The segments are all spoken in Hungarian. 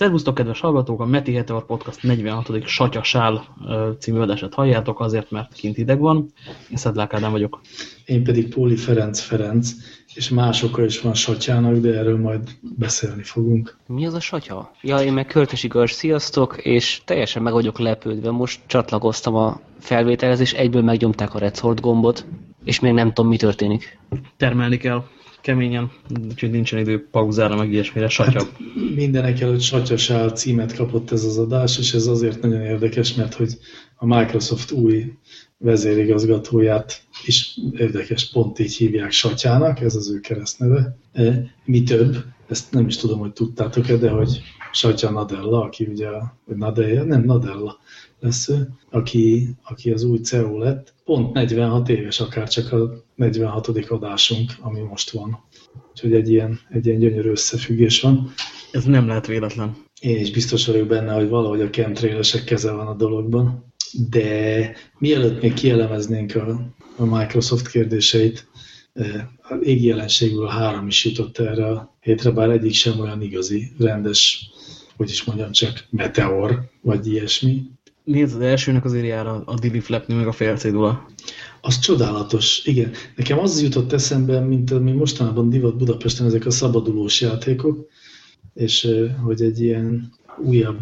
Szervusztok, kedves hallgatók! A Meti Heteor Podcast 46. Satyasál című adását halljátok azért, mert kint ideg van. Én Szedlák Ádám vagyok. Én pedig Póli Ferenc Ferenc, és másokkal is van Satyának, de erről majd beszélni fogunk. Mi az a Satya? Ja, én meg Költösi Gars, sziasztok, és teljesen meg vagyok lepődve. Most csatlakoztam a felvételhez, és egyből megnyomták a Red gombot, és még nem tudom, mi történik. Termelni kell keményen, úgyhogy nincsen idő pauzára, meg ilyesmire, satya. Hát mindenek előtt satyasál címet kapott ez az adás, és ez azért nagyon érdekes, mert hogy a Microsoft új vezérigazgatóját is érdekes, pont így hívják Satyának, ez az ő keresztneve. E, mi több, ezt nem is tudom, hogy tudtátok-e, de hogy Satya Nadella, aki ugye, Nadella, nem Nadella lesz ő, aki, aki az új CEO lett, pont 46 éves, akár csak a 46. adásunk, ami most van. Úgyhogy egy ilyen, egy ilyen gyönyörű összefüggés van. Ez nem lehet véletlen. Én is biztos vagyok benne, hogy valahogy a chemtrailesek keze van a dologban. De mielőtt még kielemeznénk a, a Microsoft kérdéseit, eh, a égi jelenségből három is jutott erre a hétre, bár egyik sem olyan igazi, rendes, hogy is mondjam csak, meteor, vagy ilyesmi. Nézd, az elsőnek azért jár a, a Dili Flapni, meg a félcédula. Az csodálatos, igen. Nekem az jutott eszembe, mint ami mostanában divat Budapesten ezek a szabadulós játékok, és hogy egy ilyen újabb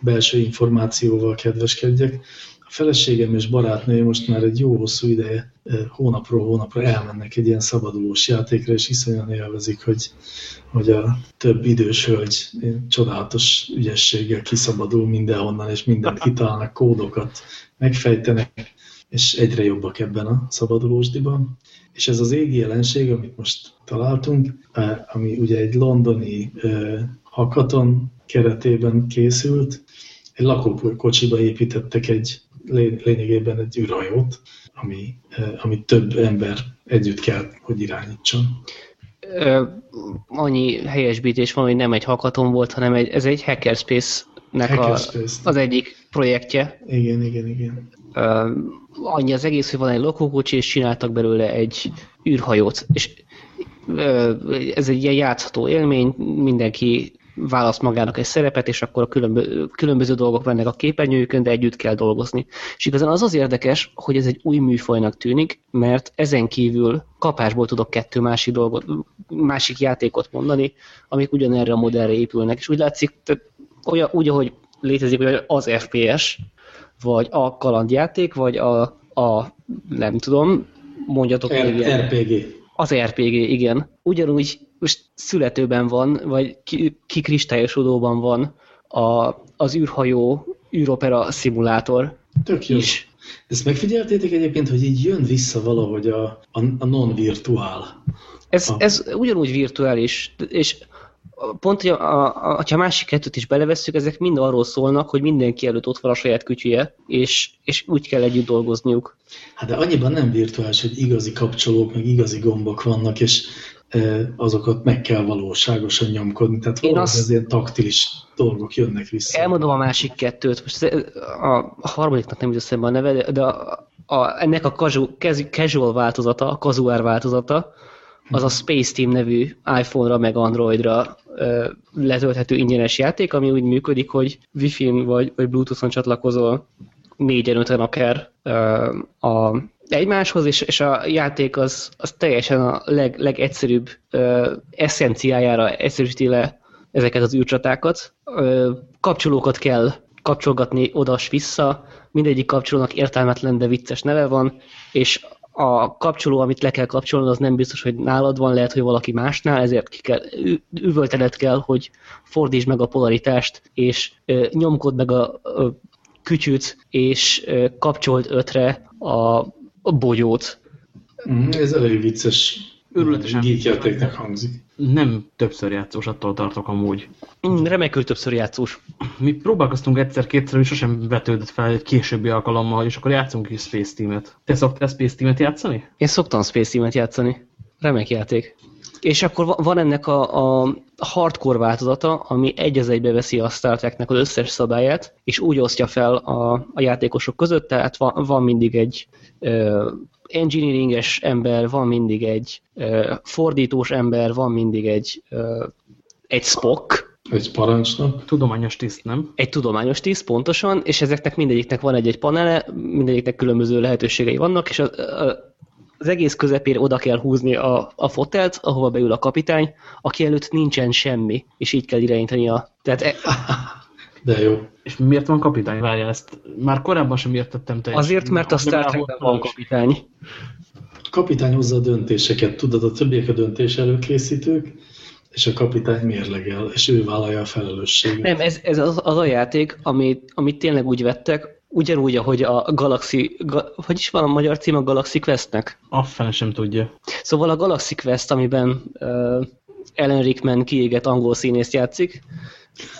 belső információval kedveskedjek. Feleségem és barátnője most már egy jó hosszú ideje, hónapról hónapra elmennek egy ilyen szabadulós játékra, és iszonyan élvezik, hogy, hogy a több idős hölgy csodálatos ügyességgel kiszabadul mindenhonnan, és mindent kitalálnak, kódokat megfejtenek, és egyre jobbak ebben a szabadulósdiban. És ez az égi jelenség, amit most találtunk, ami ugye egy londoni hakaton keretében készült, egy lakókocsiba építettek egy lényegében egy űrhajót, ami, ami több ember együtt kell, hogy irányítson. Ö, annyi helyesbítés van, hogy nem egy hakaton volt, hanem egy, ez egy Hackerspace-nek Hackerspace a, az egyik projektje. Igen, igen, igen. Ö, annyi az egész, hogy van egy lokókocsi, és csináltak belőle egy űrhajót. És ö, ez egy ilyen játszható élmény, mindenki választ magának egy szerepet, és akkor a különböző, különböző dolgok vennek a képernyőjükön, de együtt kell dolgozni. És igazán az az érdekes, hogy ez egy új műfajnak tűnik, mert ezen kívül kapásból tudok kettő másik dolgot, másik játékot mondani, amik ugyanerre a modellre épülnek. És úgy látszik, olyan, úgy, ahogy létezik hogy az FPS, vagy a kalandjáték, vagy a, a nem tudom, mondjatok R- RPG. Az RPG, igen. Ugyanúgy most születőben van, vagy kikristályosodóban van a, az űrhajó űropera szimulátor Tök jó. is. Ezt megfigyeltétek egyébként, hogy így jön vissza valahogy a, a, a non-virtuál? Ez, a... ez ugyanúgy virtuális, és pont, hogy a, a, ha a másik kettőt is belevesszük, ezek mind arról szólnak, hogy mindenki előtt ott van a saját kütyüje, és, és úgy kell együtt dolgozniuk. Hát de annyiban nem virtuális, hogy igazi kapcsolók, meg igazi gombok vannak, és azokat meg kell valóságosan nyomkodni, tehát Én azt... az ilyen taktilis dolgok jönnek vissza. Elmondom a másik kettőt, most a harmadiknak nem jut eszembe a neve, de a, a, ennek a casual változata, a casual változata, az a Space Team nevű iPhone-ra meg Android-ra letölthető ingyenes játék, ami úgy működik, hogy Wi-Fi-n vagy, vagy Bluetooth-on csatlakozol négyen, öten akár a egymáshoz, és, és a játék az, az teljesen a leg, legegyszerűbb ö, eszenciájára egyszerűsíti le ezeket az űrcsatákat. Ö, kapcsolókat kell kapcsolgatni odas-vissza, mindegyik kapcsolónak értelmetlen, de vicces neve van, és a kapcsoló, amit le kell kapcsolni, az nem biztos, hogy nálad van, lehet, hogy valaki másnál, ezért ki kell, üvöltened kell, hogy fordítsd meg a polaritást, és ö, nyomkod meg a, a kütyűt, és ö, kapcsolt ötre a a bogyót. Mm, ez elég vicces. Örületesen gíkjátéknek hangzik. Nem többször játszós, attól tartok amúgy. Mm, remekül többször játszós. Mi próbálkoztunk egyszer-kétszer, és sosem vetődött fel egy későbbi alkalommal, és akkor játszunk is Space Team-et. Te szoktál Space Team-et játszani? Én szoktam Space Team-et játszani. Remek játék. És akkor van ennek a, a hardcore változata, ami egy az egybe veszi a Star Treknek az összes szabályát, és úgy osztja fel a, a játékosok között, tehát van, van mindig egy uh, engineeringes ember, van mindig egy uh, fordítós ember, van mindig egy, uh, egy Spock, Egy parancsnok. Tudományos tiszt, nem? Egy tudományos tiszt, pontosan, és ezeknek mindegyiknek van egy-egy panele, mindegyiknek különböző lehetőségei vannak, és a, a, az egész közepére oda kell húzni a, a fotelt, ahova beül a kapitány, aki előtt nincsen semmi, és így kell irányítani a... Tehát e, De jó. És miért van kapitány? Várjál, ezt már korábban sem értettem teljesen. azért, mert a Star Trekben van kapitány. A kapitány hozza a döntéseket, tudod, a többiek a döntés előkészítők, és a kapitány mérlegel, és ő vállalja a felelősséget. Nem, ez, ez az, az a játék, amit, amit tényleg úgy vettek, ugyanúgy, ahogy a Galaxy, ga, hogy is van a magyar cím a Galaxy Questnek? A fene sem tudja. Szóval a Galaxy Quest, amiben uh, Ellen Rickman kiégett angol színészt játszik,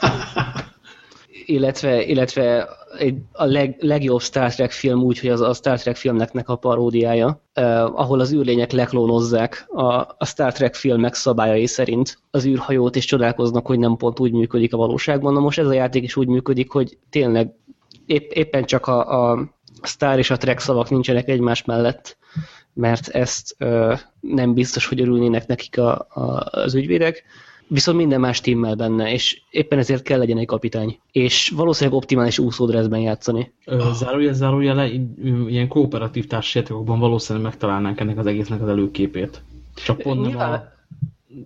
illetve, illetve egy, a leg, legjobb Star Trek film úgy, hogy az a Star Trek filmeknek a paródiája, eh, ahol az űrlények leklónozzák a, a Star Trek filmek szabályai szerint az űrhajót, és csodálkoznak, hogy nem pont úgy működik a valóságban. Na most ez a játék is úgy működik, hogy tényleg épp, éppen csak a, a Star és a Trek szavak nincsenek egymás mellett, mert ezt ö, nem biztos, hogy örülnének nekik a, a, az ügyvédek, viszont minden más timmel benne, és éppen ezért kell legyen egy kapitány. És valószínűleg optimális úszódrezben játszani. Ö, zárója, zárója le, ilyen kooperatív társasjátékokban valószínűleg megtalálnánk ennek az egésznek az előképét. Csak pont nem Nyilván- a,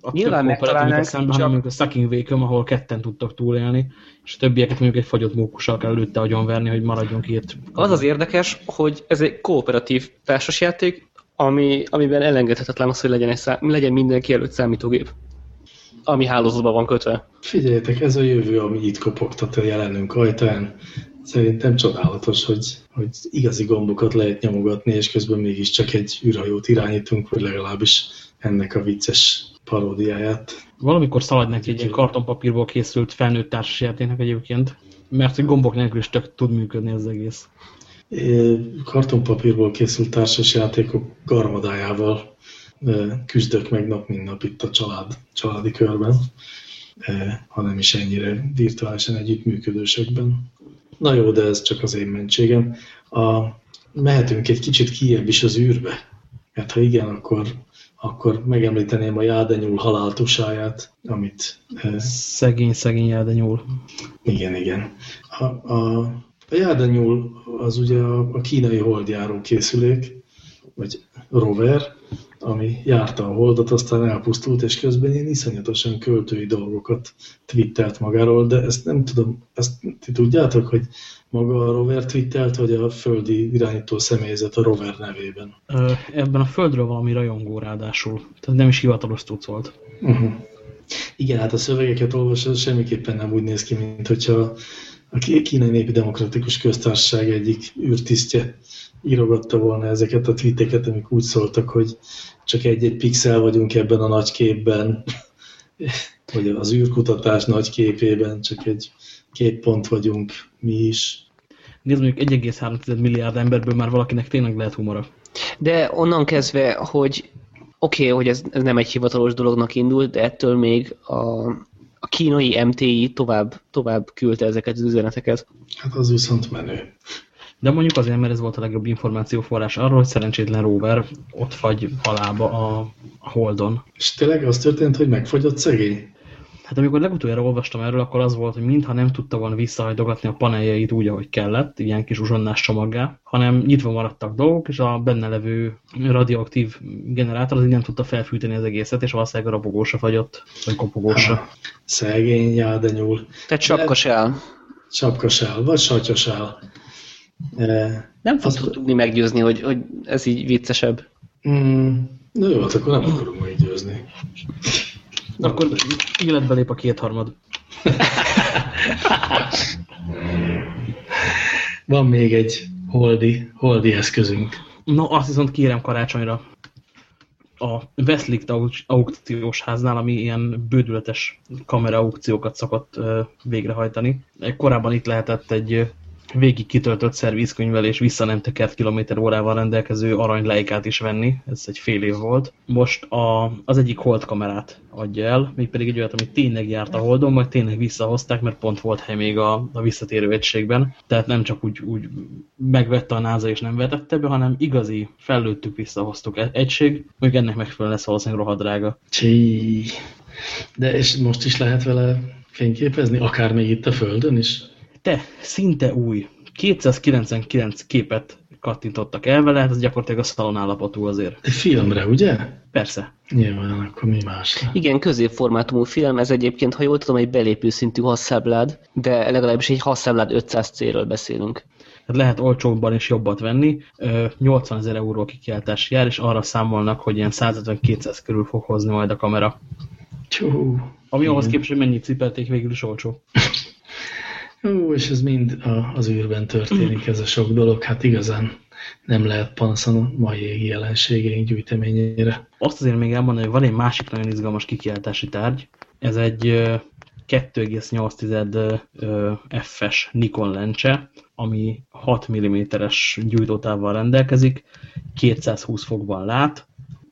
a nyilván megtalálnánk, szemben, csak- hanem a Sucking Wakem, ahol ketten tudtak túlélni, és a többieket mondjuk egy fagyott mókussal kell előtte agyonverni, hogy maradjon két. Az az érdekes, hogy ez egy kooperatív társasjáték, ami, amiben elengedhetetlen az, hogy legyen, egy szám, legyen mindenki előtt számítógép, ami hálózatban van kötve. Figyeljetek, ez a jövő, ami itt kopogtat a jelenünk ajtán. Szerintem csodálatos, hogy, hogy igazi gombokat lehet nyomogatni, és közben mégiscsak egy űrhajót irányítunk, vagy legalábbis ennek a vicces paródiáját. Valamikor szaladnak egy ilyen kartonpapírból készült felnőtt társasjátéknek egyébként, mert hogy gombok nélkül is tök tud működni az egész. É, Kartonpapírból készült társasjátékok garmadájával küzdök meg nap mint nap itt a család, családi körben, hanem is ennyire virtuálisan együttműködősekben. Na jó, de ez csak az én mentségem. A, mehetünk egy kicsit kijebb is az űrbe, mert ha igen, akkor, akkor megemlíteném a jádenyúl haláltusáját, amit e, Szegény, szegény de nyúl. igen, igen. A, a, a járdanyúl az ugye a, a kínai holdjáró készülék, vagy rover, ami járta a holdat, aztán elpusztult, és közben ilyen iszonyatosan költői dolgokat twittelt magáról, de ezt nem tudom, ezt ti tudjátok, hogy maga a rover twittelt, vagy a földi irányító személyzet a rover nevében? Ebben a földről valami rajongó ráadásul. Tehát nem is hivatalos tudsz volt. Uh-huh. Igen, hát a szövegeket olvasod, semmiképpen nem úgy néz ki, mint hogyha a kínai népi demokratikus köztársaság egyik űrtisztje írogatta volna ezeket a tweeteket, amik úgy szóltak, hogy csak egy-egy pixel vagyunk ebben a nagy képben, vagy az űrkutatás nagy képében, csak egy két pont vagyunk mi is. Nézd, mondjuk 1,3 milliárd emberből már valakinek tényleg lehet humora. De onnan kezdve, hogy oké, okay, hogy ez, ez nem egy hivatalos dolognak indult, de ettől még a, a kínai MTI tovább, tovább küldte ezeket az üzeneteket. Hát az viszont menő. De mondjuk azért, mert ez volt a legjobb információforrás arról, hogy szerencsétlen rover ott fagy halába a, Holdon. És tényleg az történt, hogy megfagyott szegény? Hát amikor legutoljára olvastam erről, akkor az volt, hogy mintha nem tudta volna visszahajdogatni a paneljeit úgy, ahogy kellett, ilyen kis uzsonnás csomaggá, hanem nyitva maradtak dolgok, és a benne levő radioaktív generátor az így nem tudta felfűteni az egészet, és valószínűleg a robogósra fagyott, vagy kopogósra. Szegény jádenyúl. Tehát sapkas el. Sapkasál, vagy satyasál. E, Nem fogtuk tudni meggyőzni, hogy, hogy ez így viccesebb. mm, na jó, hát akkor nem akarunk meggyőzni. Akkor életbe lép a kétharmad. Van még egy holdi, holdi eszközünk. No, azt viszont kérem karácsonyra. A Westlicht au- aukciós háznál, ami ilyen bődületes kamera aukciókat szokott végrehajtani. Korábban itt lehetett egy végig kitöltött szervizkönyvvel és vissza nem tekert kilométer órával rendelkező aranylejkát is venni. Ez egy fél év volt. Most a, az egyik hold kamerát adja el, mégpedig egy olyat, ami tényleg járt a holdon, majd tényleg visszahozták, mert pont volt hely még a, a visszatérő egységben. Tehát nem csak úgy, úgy megvette a NASA és nem vetette be, hanem igazi, fellőttük, visszahoztuk e- egység, még ennek megfelelően lesz valószínűleg rohadrága. Csí. De és most is lehet vele fényképezni, akár még itt a Földön is? Te, szinte új. 299 képet kattintottak el vele, hát ez gyakorlatilag a szalon állapotú azért. De filmre, ugye? Persze. Nyilván, akkor mi más? Igen, középformátumú film, ez egyébként, ha jól tudom, egy belépő szintű hasszáblád, de legalábbis egy hasszáblád 500 C-ről beszélünk. Tehát lehet olcsóbban és jobbat venni. 80 ezer euró kikiáltás jár, és arra számolnak, hogy ilyen 150-200 körül fog hozni majd a kamera. Csú, Ami ahhoz képest, hogy mennyit cipelték, végül is olcsó. Ó, és ez mind a, az űrben történik, ez a sok dolog. Hát igazán nem lehet panaszon a mai égi jelenségeink gyűjteményére. Azt azért még elmondani, hogy van egy másik nagyon izgalmas kikiáltási tárgy. Ez egy ö, 2,8 ö, F-es Nikon lencse, ami 6 mm-es gyújtótávval rendelkezik, 220 fokban lát,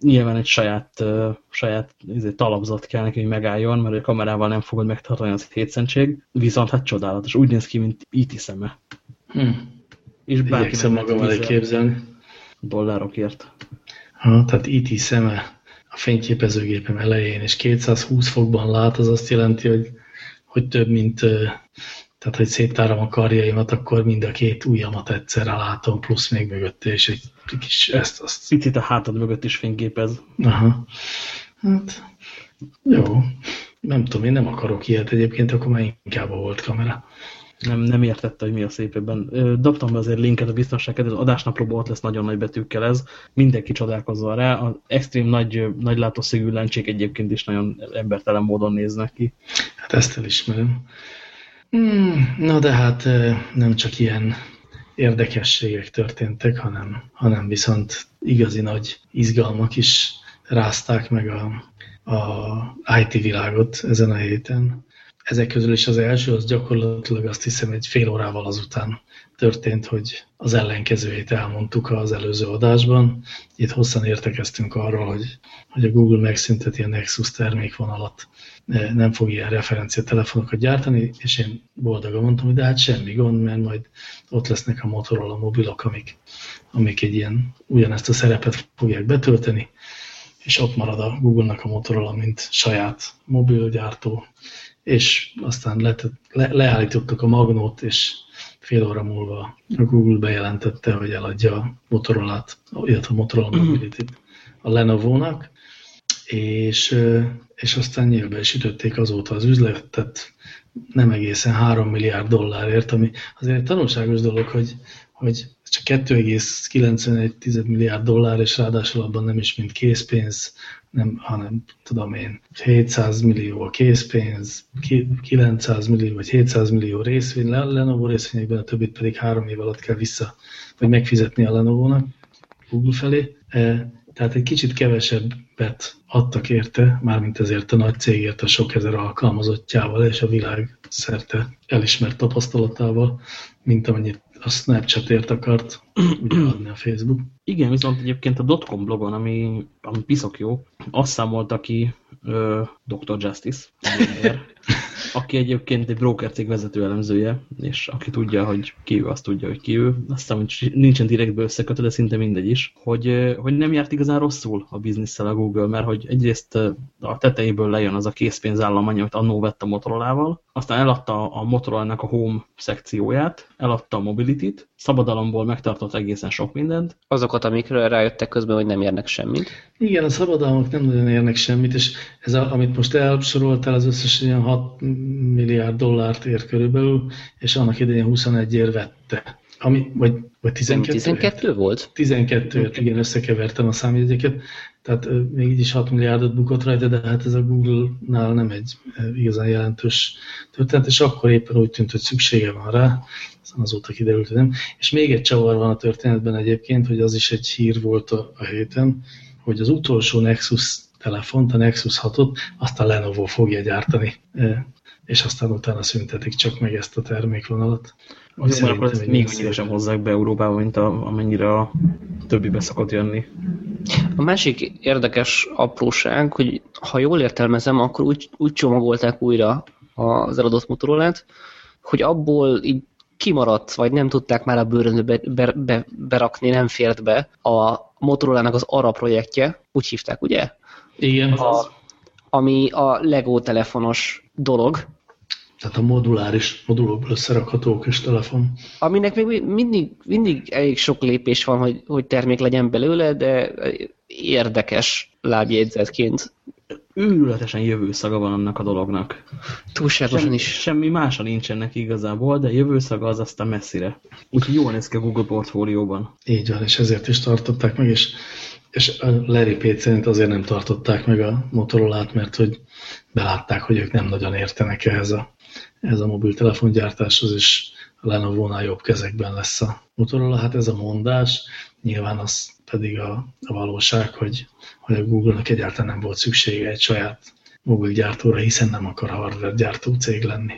nyilván egy saját, saját izé, talapzat kell neki, hogy megálljon, mert a kamerával nem fogod megtartani az hétszentség, viszont hát csodálatos, úgy néz ki, mint IT szeme. Hm. És bárki magam elé 10 képzelni. dollárokért. Ha, tehát IT szeme a fényképezőgépem elején, és 220 fokban lát, az azt jelenti, hogy, hogy több, mint tehát, hogy széttárom a karjaimat, akkor mind a két ujjamat egyszerre látom, plusz még mögötte, és egy kis ezt, azt. Picit a hátad mögött is fényképez. Aha. Hát, jó. Nem tudom, én nem akarok ilyet egyébként, akkor már inkább a volt kamera. Nem, nem értette, hogy mi a szép ebben. Dobtam be azért linket a biztonság kedvéért, az adásnaplóban ott lesz nagyon nagy betűkkel ez. Mindenki csodálkozzon rá. Az extrém nagy, nagy látószögű lencsék egyébként is nagyon embertelen módon néznek ki. Hát ezt elismerem. Hmm, na de hát nem csak ilyen érdekességek történtek, hanem, hanem viszont igazi nagy izgalmak is rázták meg a, a IT világot ezen a héten. Ezek közül is az első, az gyakorlatilag azt hiszem egy fél órával azután történt, hogy az ellenkezőjét elmondtuk az előző adásban. Itt hosszan értekeztünk arról, hogy, hogy a Google megszünteti a Nexus termékvonalat, nem fog ilyen referenciatelefonokat gyártani, és én boldogan mondtam, hogy de hát semmi gond, mert majd ott lesznek a Motorola mobilok, amik, amik egy ilyen ugyanezt a szerepet fogják betölteni, és ott marad a Google-nak a Motorola, mint saját mobilgyártó, és aztán le, le, leállítottuk a magnót, és fél óra múlva a Google bejelentette, hogy eladja a Motorola-t, illetve a Motorola Mobility-t a Lenovo-nak, és, és aztán nyilván is ütötték azóta az üzletet, nem egészen 3 milliárd dollárért, ami azért tanulságos dolog, hogy, hogy csak 2,91 milliárd dollár, és ráadásul abban nem is mint készpénz, nem, hanem tudom én, 700 millió a készpénz, 900 millió vagy 700 millió részvény, Lenovo részvényekben, a többit pedig három év alatt kell vissza, vagy megfizetni a Lenovo-nak Google felé. Tehát egy kicsit kevesebbet adtak érte, mármint ezért a nagy cégért a sok ezer alkalmazottjával és a világ szerte elismert tapasztalatával, mint amennyit a Snapchatért akart ugye adni a Facebook. Igen, viszont egyébként a Dotcom blogon, ami, ami piszok jó, azt számolta ki ö, Dr. Justice, aki egyébként egy broker cég vezető elemzője, és aki tudja, hogy ki ő, azt tudja, hogy ki ő. Aztán hogy nincsen direktbe összekötő, de szinte mindegy is, hogy, hogy nem járt igazán rosszul a bizniszsel a Google, mert hogy egyrészt a tetejéből lejön az a készpénzállomány, amit annó vett a Motorolával, aztán eladta a Motorola-nak a Home szekcióját, eladta a Mobility-t, szabadalomból megtartott egészen sok mindent. Azokat, amikről rájöttek közben, hogy nem érnek semmit. Igen, a szabadalmak nem nagyon érnek semmit, és ez, a, amit most elsoroltál, az összes ilyen 6 milliárd dollárt ér körülbelül, és annak idején 21 ér vette. Ami, vagy, vagy 12? 12 volt? 12 ért, igen, összekevertem a számjegyeket. Tehát még így is 6 milliárdot bukott rajta, de hát ez a Google-nál nem egy igazán jelentős történet, és akkor éppen úgy tűnt, hogy szüksége van rá, aztán azóta kiderült, hogy nem. És még egy csavar van a történetben egyébként, hogy az is egy hír volt a, a héten, hogy az utolsó Nexus telefont, a Nexus 6-ot, azt a Lenovo fogja gyártani, és aztán utána szüntetik csak meg ezt a termékvonalat. Az jó, akkor ezt még annyira sem hozzák be Európába, mint a, amennyire a többi be szokott jönni. A másik érdekes apróság, hogy ha jól értelmezem, akkor úgy, úgy csomagolták újra az eladott Motorolát, hogy abból így kimaradt, vagy nem tudták már a bőrönbe be, be, berakni, nem fért be a Motorola-nak az ARA projektje, úgy hívták, ugye? Igen. A, ami a Lego telefonos dolog, Tehát a moduláris, modulokból összerakható kis telefon. Aminek még mindig, mindig elég sok lépés van, hogy, hogy termék legyen belőle, de érdekes lábjegyzetként. Őrületesen jövőszaga van annak a dolognak. Túlságosan Semmi, is. semmi mása nincsen neki igazából, de jövőszaga az aztán messzire. Úgyhogy jól néz ki a Google portfólióban. Így van, és ezért is tartották meg, és, és a Larry Page szerint azért nem tartották meg a Motorola-t, mert hogy belátták, hogy ők nem nagyon értenek ehhez a, ehhez a mobiltelefongyártáshoz, és a Lenovo-nál jobb kezekben lesz a Motorola. Hát ez a mondás, nyilván az pedig a, a valóság, hogy, hogy a Google-nak egyáltalán nem volt szüksége egy saját mobilgyártóra, hiszen nem akar hardware gyártó cég lenni.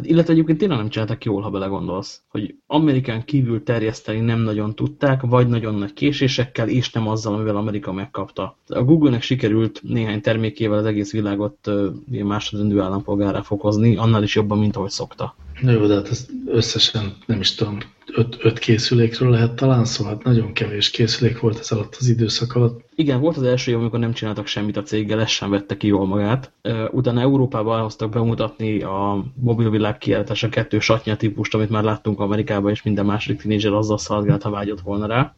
Hát illetve egyébként tényleg nem csináltak jól, ha belegondolsz, hogy Amerikán kívül terjeszteni nem nagyon tudták, vagy nagyon nagy késésekkel, és nem azzal, amivel Amerika megkapta. A Google-nek sikerült néhány termékével az egész világot uh, másodrendű állampolgárá fokozni, annál is jobban, mint ahogy szokta. Na jó, de hát ez összesen nem is tudom, öt, öt készülékről lehet talán szó, hát nagyon kevés készülék volt ez alatt az időszak alatt. Igen, volt az első év, amikor nem csináltak semmit a céggel, ez sem vette ki jól magát. Utána Európában elhoztak bemutatni a mobilvilág kiállítása kettő satnya típust, amit már láttunk Amerikában, és minden második tínédzser azzal szaladgált, ha vágyott volna rá.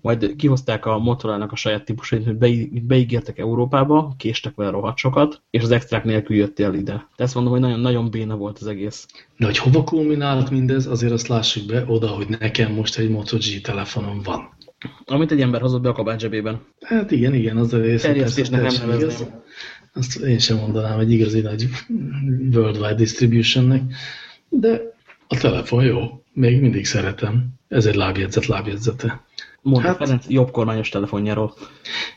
Majd kihozták a Motorola-nak a saját típusait, hogy beígértek Európába, késtek vele rohadt sokat, és az extrák nélkül jöttél ide. Tehát ezt mondom, hogy nagyon-nagyon béna volt az egész. De hogy hova kulminált mindez, azért azt lássuk be oda, hogy nekem most egy Moto G telefonom van. Amit egy ember hozott be a kabát zsebében. Hát igen, igen, az a rész. Terjesztésnek nem nevezném. Azt én sem mondanám egy igazi nagy worldwide distributionnek, de a telefon jó, még mindig szeretem. Ez egy lábjegyzet lábjegyzete. Mondta hát, Ferenc jobb kormányos telefonjáról.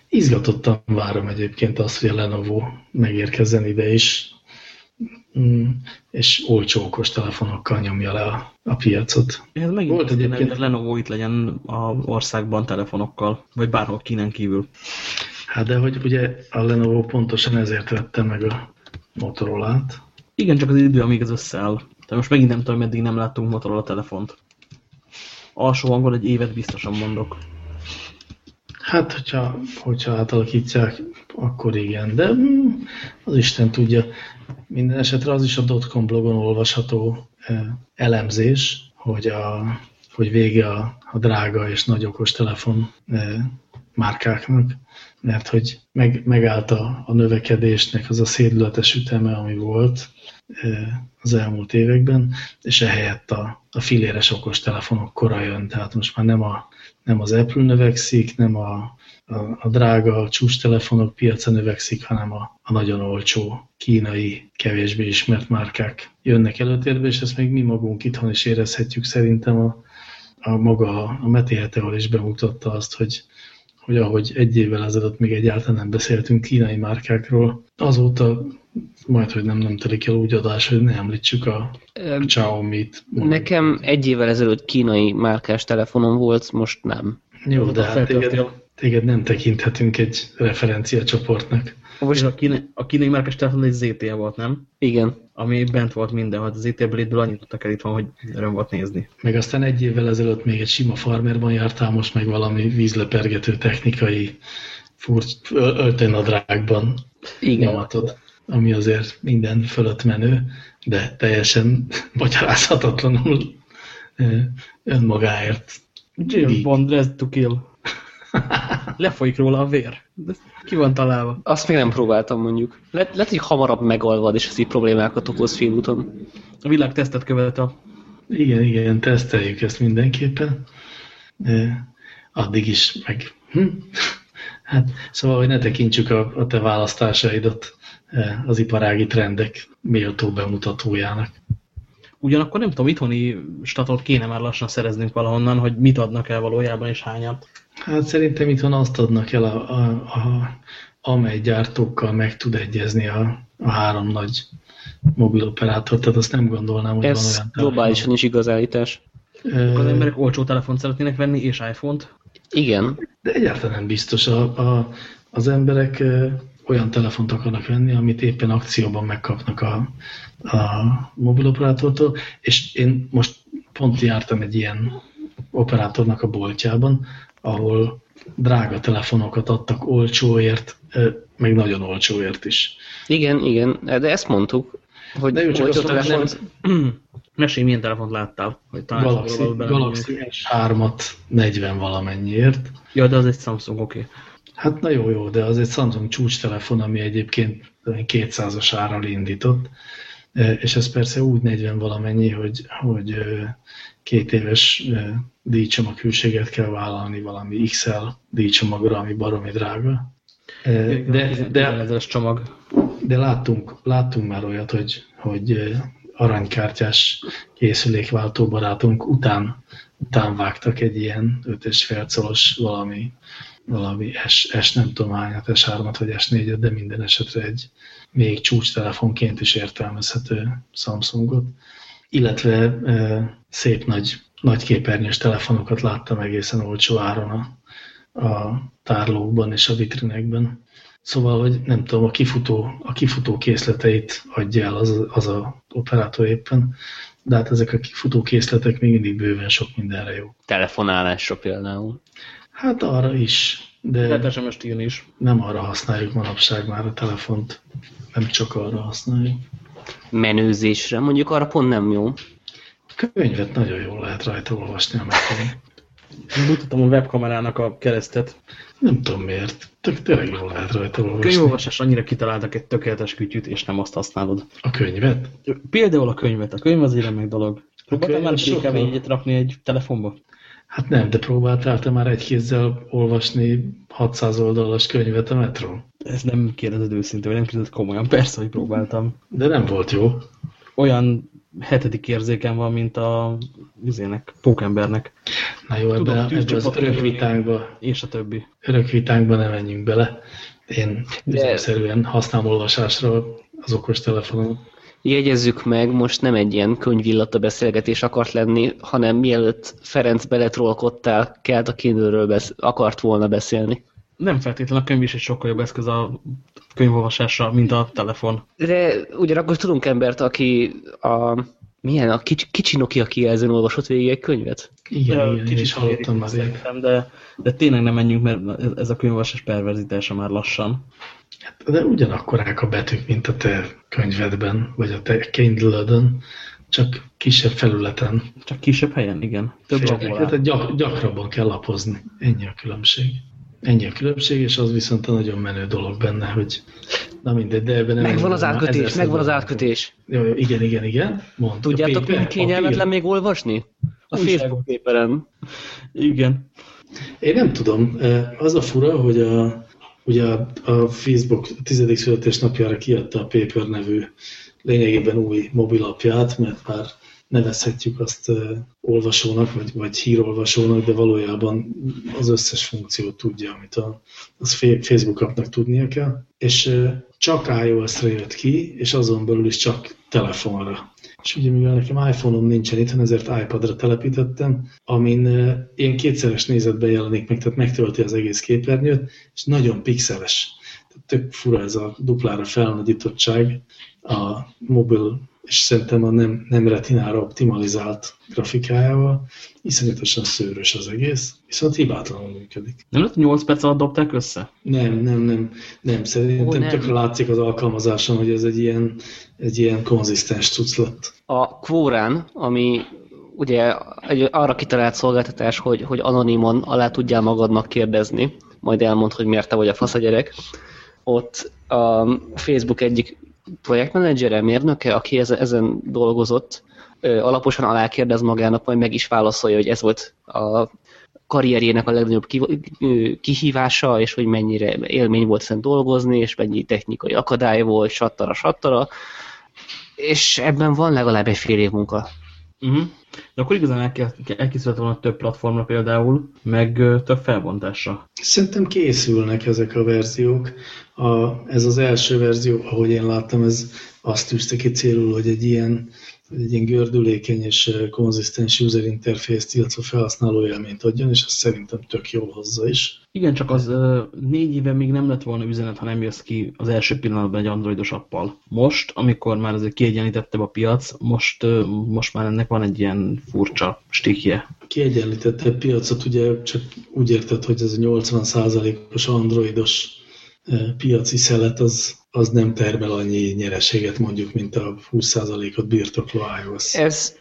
Izgatottan várom egyébként azt, hogy a Lenovo megérkezzen ide is, és olcsó okos telefonokkal nyomja le a, a piacot. Ez megint Volt egyébként, hogy a Lenovo itt legyen a országban telefononokkal, vagy bárhol Kínán kívül. Hát de hogy ugye a Lenovo pontosan ezért vette meg a Motorola-t. Igen, csak az idő, amíg ez összeáll. De most megint nem tudom, meddig nem láttunk Motorola telefont. Alsó hangon egy évet biztosan mondok. Hát, hogyha, hogyha átalakítják, akkor igen, de az Isten tudja. Minden esetre az is a .com blogon olvasható elemzés, hogy, a, hogy vége a, a drága és nagy okos telefon márkáknak, mert hogy meg, megállt a, a növekedésnek az a szédületes üteme, ami volt az elmúlt években, és ehelyett a, a filéres okos telefonok kora jön, tehát most már nem, a, nem az Apple növekszik, nem a, a, a drága csúcs telefonok piaca növekszik, hanem a, a nagyon olcsó kínai, kevésbé ismert márkák jönnek előtérbe, és ezt még mi magunk itthon is érezhetjük szerintem. A, a maga, a Meti Heteor is bemutatta azt, hogy hogy ahogy egy évvel ezelőtt még egyáltalán nem beszéltünk kínai márkákról, azóta majd, hogy nem, nem telik el úgy adás, hogy ne említsük a, a Xiaomi-t. Nekem egy évvel ezelőtt kínai márkás telefonom volt, most nem. Jó, de hát téged, téged nem tekinthetünk egy referenciacsoportnak. Most a kínai, a kínai márkás telefon egy ZTE volt, nem? Igen. Ami bent volt mindenhol. Az ZTE Blade-ből annyit tudtak el itthon, hogy öröm volt nézni. Meg aztán egy évvel ezelőtt még egy sima farmerban jártál, most meg valami vízlepergető technikai furcs, öltőnadrágban Igen. nyomatod, ami azért minden fölött menő, de teljesen magyarázhatatlanul önmagáért. James Bond, Dressed to Kill. Lefolyik róla a vér. De ki van találva? Azt még nem próbáltam mondjuk. Le lehet, hogy hamarabb megalvad, és ez így problémákat okoz félúton. A világ tesztet követ a... Igen, igen, teszteljük ezt mindenképpen. De addig is meg... Hm? Hát, szóval, hogy ne tekintsük a, a te választásaidat az iparági trendek méltó bemutatójának. Ugyanakkor nem tudom, itthoni statot kéne már lassan szereznünk valahonnan, hogy mit adnak el valójában és hányat. Hát szerintem itthon azt adnak el, a, a, a, amely gyártókkal meg tud egyezni a, a három nagy mobiloperátor, tehát azt nem gondolnám, hogy Ez van olyan globálisan is igaz állítás. Az emberek olcsó telefont szeretnének venni, és iPhone-t. Igen. De egyáltalán nem biztos. A, a, az emberek olyan telefont akarnak venni, amit éppen akcióban megkapnak a, a mobiloperátortól, és én most pont jártam egy ilyen operátornak a boltjában, ahol drága telefonokat adtak olcsóért, meg nagyon olcsóért is. Igen, igen, de ezt mondtuk. Hogy De ő csak olcsó telefon- Mesélj, milyen telefont láttál? Hogy Galaxy, Galaxy S3-at 40 valamennyiért. Ja, de az egy Samsung, oké. Okay. Hát na jó, jó, de az egy Samsung csúcstelefon, ami egyébként 200-as árral indított, E, és ez persze úgy 40 valamennyi, hogy, hogy e, két éves e, díjcsomag hűséget kell vállalni valami XL díjcsomagra, ami baromi drága. De, de, ezeres csomag. de láttunk, láttunk már olyat, hogy, hogy aranykártyás készülékváltó barátunk után, után vágtak egy ilyen 5,5 colos valami, valami S, S nem tudom hányat, S3-at vagy S4-et, de minden esetre egy még csúcstelefonként is értelmezhető Samsungot. Illetve e, szép nagy, nagy képernyős telefonokat láttam egészen olcsó áron a, a tárlókban és a vitrinekben. Szóval, hogy nem tudom, a kifutó, a kifutó készleteit adja el az, az a operátor éppen, de hát ezek a kifutó készletek még mindig bőven sok mindenre jó. Telefonálásra például. Hát arra is, de Lehet írni is. nem arra használjuk manapság már a telefont, nem csak arra használjuk. Menőzésre. Mondjuk arra pont nem jó. Könyvet nagyon jól lehet rajta olvasni a. Mutatom a webkamerának a keresztet. Nem tudom miért, tök tényleg jól lehet rajta olvasni. Könyvolvasás annyira kitaláltak egy tökéletes kütyűt, és nem azt használod. A könyvet? Például a könyvet. A könyv az egy meg dolog. Próbáltál könyv már az sokkal- BKV-jegyet rakni egy telefonba? Hát nem, de próbáltál te már egy kézzel olvasni 600 oldalas könyvet a metron? Ez nem kérdezed őszintén, vagy nem kérdezed komolyan. Persze, hogy próbáltam. De nem volt jó. Olyan hetedik érzéken van, mint a vizének, pókembernek, Na jó, Tudom, ebbe, ebbe az örök vitánkba, és a többi. örök vitánkba nem menjünk bele. Én üzemszerűen használom olvasásra az okos telefonon. Jegyezzük meg, most nem egy ilyen könyvillata beszélgetés akart lenni, hanem mielőtt Ferenc beletrolkodtál, kelt a Kindle-ről besz- akart volna beszélni. Nem feltétlenül a könyv is egy sokkal jobb eszköz a könyvolvasásra, mint a telefon. De ugyanakkor tudunk embert, aki a milyen, a kicsi, kicsi Nokia kijelzőn olvasott végig egy könyvet? Igen, igen, én kicsit is hallottam szerintem, de, de tényleg nem menjünk, mert ez- a könyvolvasás perverzitása már lassan. De ugyanakkorák a betűk, mint a te könyvedben, vagy a te Kindle-ödön, csak kisebb felületen. Csak kisebb helyen, igen. Több áll. Tehát gyak, gyakrabban kell lapozni. Ennyi a különbség. Ennyi a különbség, és az viszont a nagyon menő dolog benne, hogy na mindegy, de ebben nem Megvan az átkötés, megvan az átkötés. Jó, jó, igen, igen, igen. Mondd. Tudjátok, milyen kényelmetlen még olvasni? A. Facebook paperen. Igen. Én nem tudom. Az a fura, hogy a, ugye a, a Facebook 10. születésnapjára kiadta a Paper nevű lényegében új mobilapját, mert már nevezhetjük azt olvasónak, vagy, vagy hírolvasónak, de valójában az összes funkciót tudja, amit a, az Facebook appnak tudnia kell. És csak iOS-re jött ki, és azon belül is csak telefonra. És ugye mivel nekem iPhone-om nincsen itthon, ezért iPad-ra telepítettem, amin ilyen kétszeres nézetben jelenik meg, tehát megtölti az egész képernyőt, és nagyon pixeles. Tehát tök fura ez a duplára felnagyítottság a mobil, és szerintem a nem, nem retinára optimalizált grafikájával. Iszonyatosan szőrös az egész, viszont hibátlanul működik. Nem hogy 8 perc alatt dobták össze? Nem, nem, nem, nem. Szerintem Ó, nem. tökre látszik az alkalmazáson, hogy ez egy ilyen, egy ilyen konzisztens cucc lett. A Quorán, ami ugye egy arra kitalált szolgáltatás, hogy, hogy anonimon alá tudjál magadnak kérdezni, majd elmond, hogy miért te vagy a fasz a gyerek. Ott a Facebook egyik projektmenedzsere, mérnöke, aki ezen, dolgozott, alaposan alákérdez magának, majd meg is válaszolja, hogy ez volt a karrierjének a legnagyobb kihívása, és hogy mennyire élmény volt ezen dolgozni, és mennyi technikai akadály volt, sattara, sattara. És ebben van legalább egy fél év munka. Uh-huh. De akkor igazán el kell- elkészülhet volna több platformra például, meg több felbontásra. Szerintem készülnek ezek a verziók. A, ez az első verzió, ahogy én láttam, ez azt tűzte ki célul, hogy egy ilyen, egy ilyen gördülékeny és eh, konzisztens user interface-t, illetve felhasználó élményt adjon, és ez szerintem tök jól hozza is. Igen, csak az ö, négy éve még nem lett volna üzenet, ha nem jössz ki az első pillanatban egy androidos appal. Most, amikor már azért kiegyenlítettebb a piac, most, ö, most már ennek van egy ilyen furcsa stikje. Kiegyenlítette piacot, ugye csak úgy érted, hogy ez a 80%-os androidos eh, piaci szelet, az, az nem termel annyi nyereséget mondjuk, mint a 20%-ot birtokló iOS. Ez,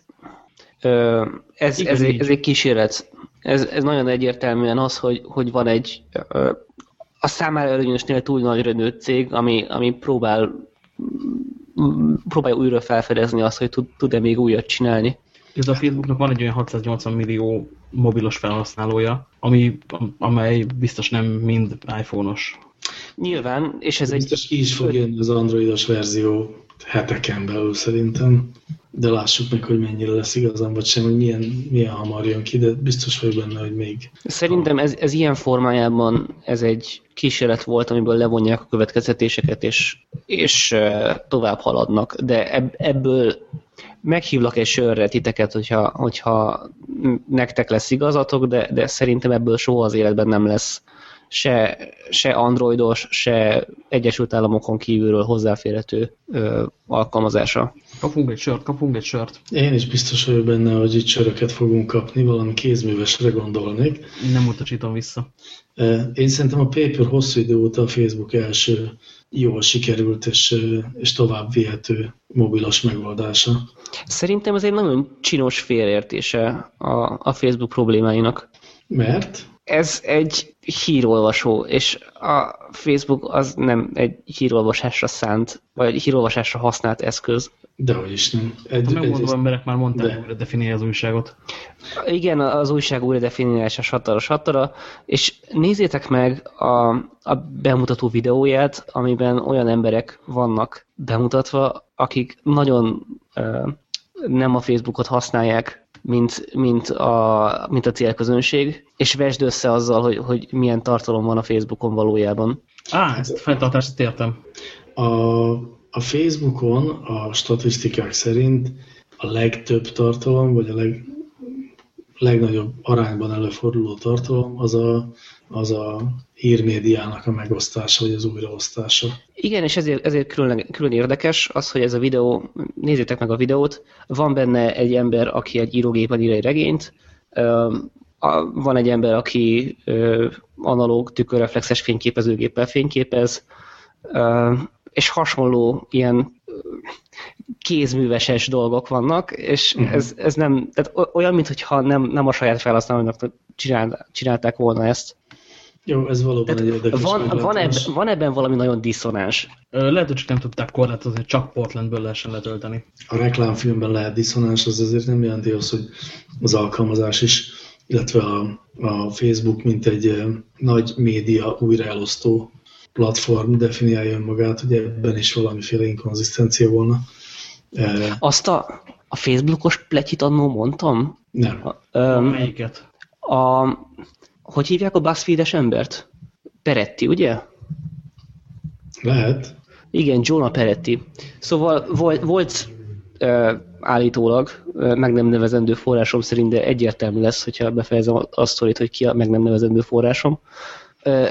ö, ez, Igen, ez, egy, ez egy kísérlet. Ez, ez nagyon egyértelműen az, hogy, hogy van egy ö, a számára előnyösnél túl nagyra nőtt cég, ami, ami próbál próbálja újra felfedezni azt, hogy tud- tud-e még újat csinálni. Ez a Facebooknak van egy olyan 680 millió mobilos felhasználója, ami, amely biztos nem mind iPhone-os. Nyilván, és ez egy Biztos ki is fog jönni az androidos verzió heteken belül szerintem, de lássuk meg, hogy mennyire lesz igazán, vagy sem, hogy milyen, milyen hamar jön ki, de biztos vagyok benne, hogy még Szerintem ez, ez ilyen formájában ez egy kísérlet volt, amiből levonják a következtetéseket, és, és tovább haladnak. De ebb, ebből meghívlak egy sörre titeket, hogyha, hogyha nektek lesz igazatok, de, de szerintem ebből soha az életben nem lesz se, se androidos, se Egyesült Államokon kívülről hozzáférhető ö, alkalmazása. Kapunk egy sört, kapunk egy sört. Én is biztos vagyok benne, hogy itt söröket fogunk kapni, valami kézművesre gondolnék. Nem utasítom vissza. Én szerintem a Paper hosszú idő óta a Facebook első jól sikerült és, és tovább vihető mobilos megoldása. Szerintem ez egy nagyon csinos félreértése a, a Facebook problémáinak. Mert Ez egy hírolvasó, és a Facebook az nem egy hírolvasásra szánt, vagy egy hírolvasásra használt eszköz. dehogy is nem. Egy, A megmondó emberek már mondták, de. hogy újra definiálja az újságot. Igen, az újság újra definiálása satara satara, és nézzétek meg a, a bemutató videóját, amiben olyan emberek vannak bemutatva, akik nagyon ö, nem a Facebookot használják, mint, mint, a, mint a célközönség, és vesd össze azzal, hogy, hogy milyen tartalom van a Facebookon valójában. Á, ezt a fenntartást értem. A, a Facebookon a statisztikák szerint a legtöbb tartalom, vagy a leg, legnagyobb arányban előforduló tartalom az a, az a hírmédiának a megosztása, vagy az újraosztása. Igen, és ezért, ezért külön, külön érdekes az, hogy ez a videó, nézzétek meg a videót, van benne egy ember, aki egy írógépen ír egy regényt, van egy ember, aki analóg tükörreflexes fényképezőgéppel fényképez, és hasonló ilyen kézműveses dolgok vannak, és uh-huh. ez, ez nem, tehát olyan, mintha nem, nem a saját felhasználónak csinál, csinálták volna ezt. Jó, ez valóban egy érdekes Van, van, ebben, van ebben valami nagyon diszonáns. Lehet, hogy csak nem tudták korlátozni, hogy csak Portlandből lehessen letölteni. a reklámfilmben lehet diszonáns, az azért nem jelenti azt, hogy az alkalmazás is, illetve a, a Facebook, mint egy nagy média újraelosztó platform definiálja önmagát, hogy ebben is valamiféle inkonzisztencia volna. Azt a, a Facebookos pletyit annó mondtam? nem. Öm, Melyiket? a, hogy hívják a BuzzFeed-es embert? Peretti, ugye? Lehet. Igen, Jonah Peretti. Szóval volt, volt állítólag meg nem nevezendő forrásom szerint, de egyértelmű lesz, hogyha befejezem a sztorit, hogy ki a meg nem nevezendő forrásom.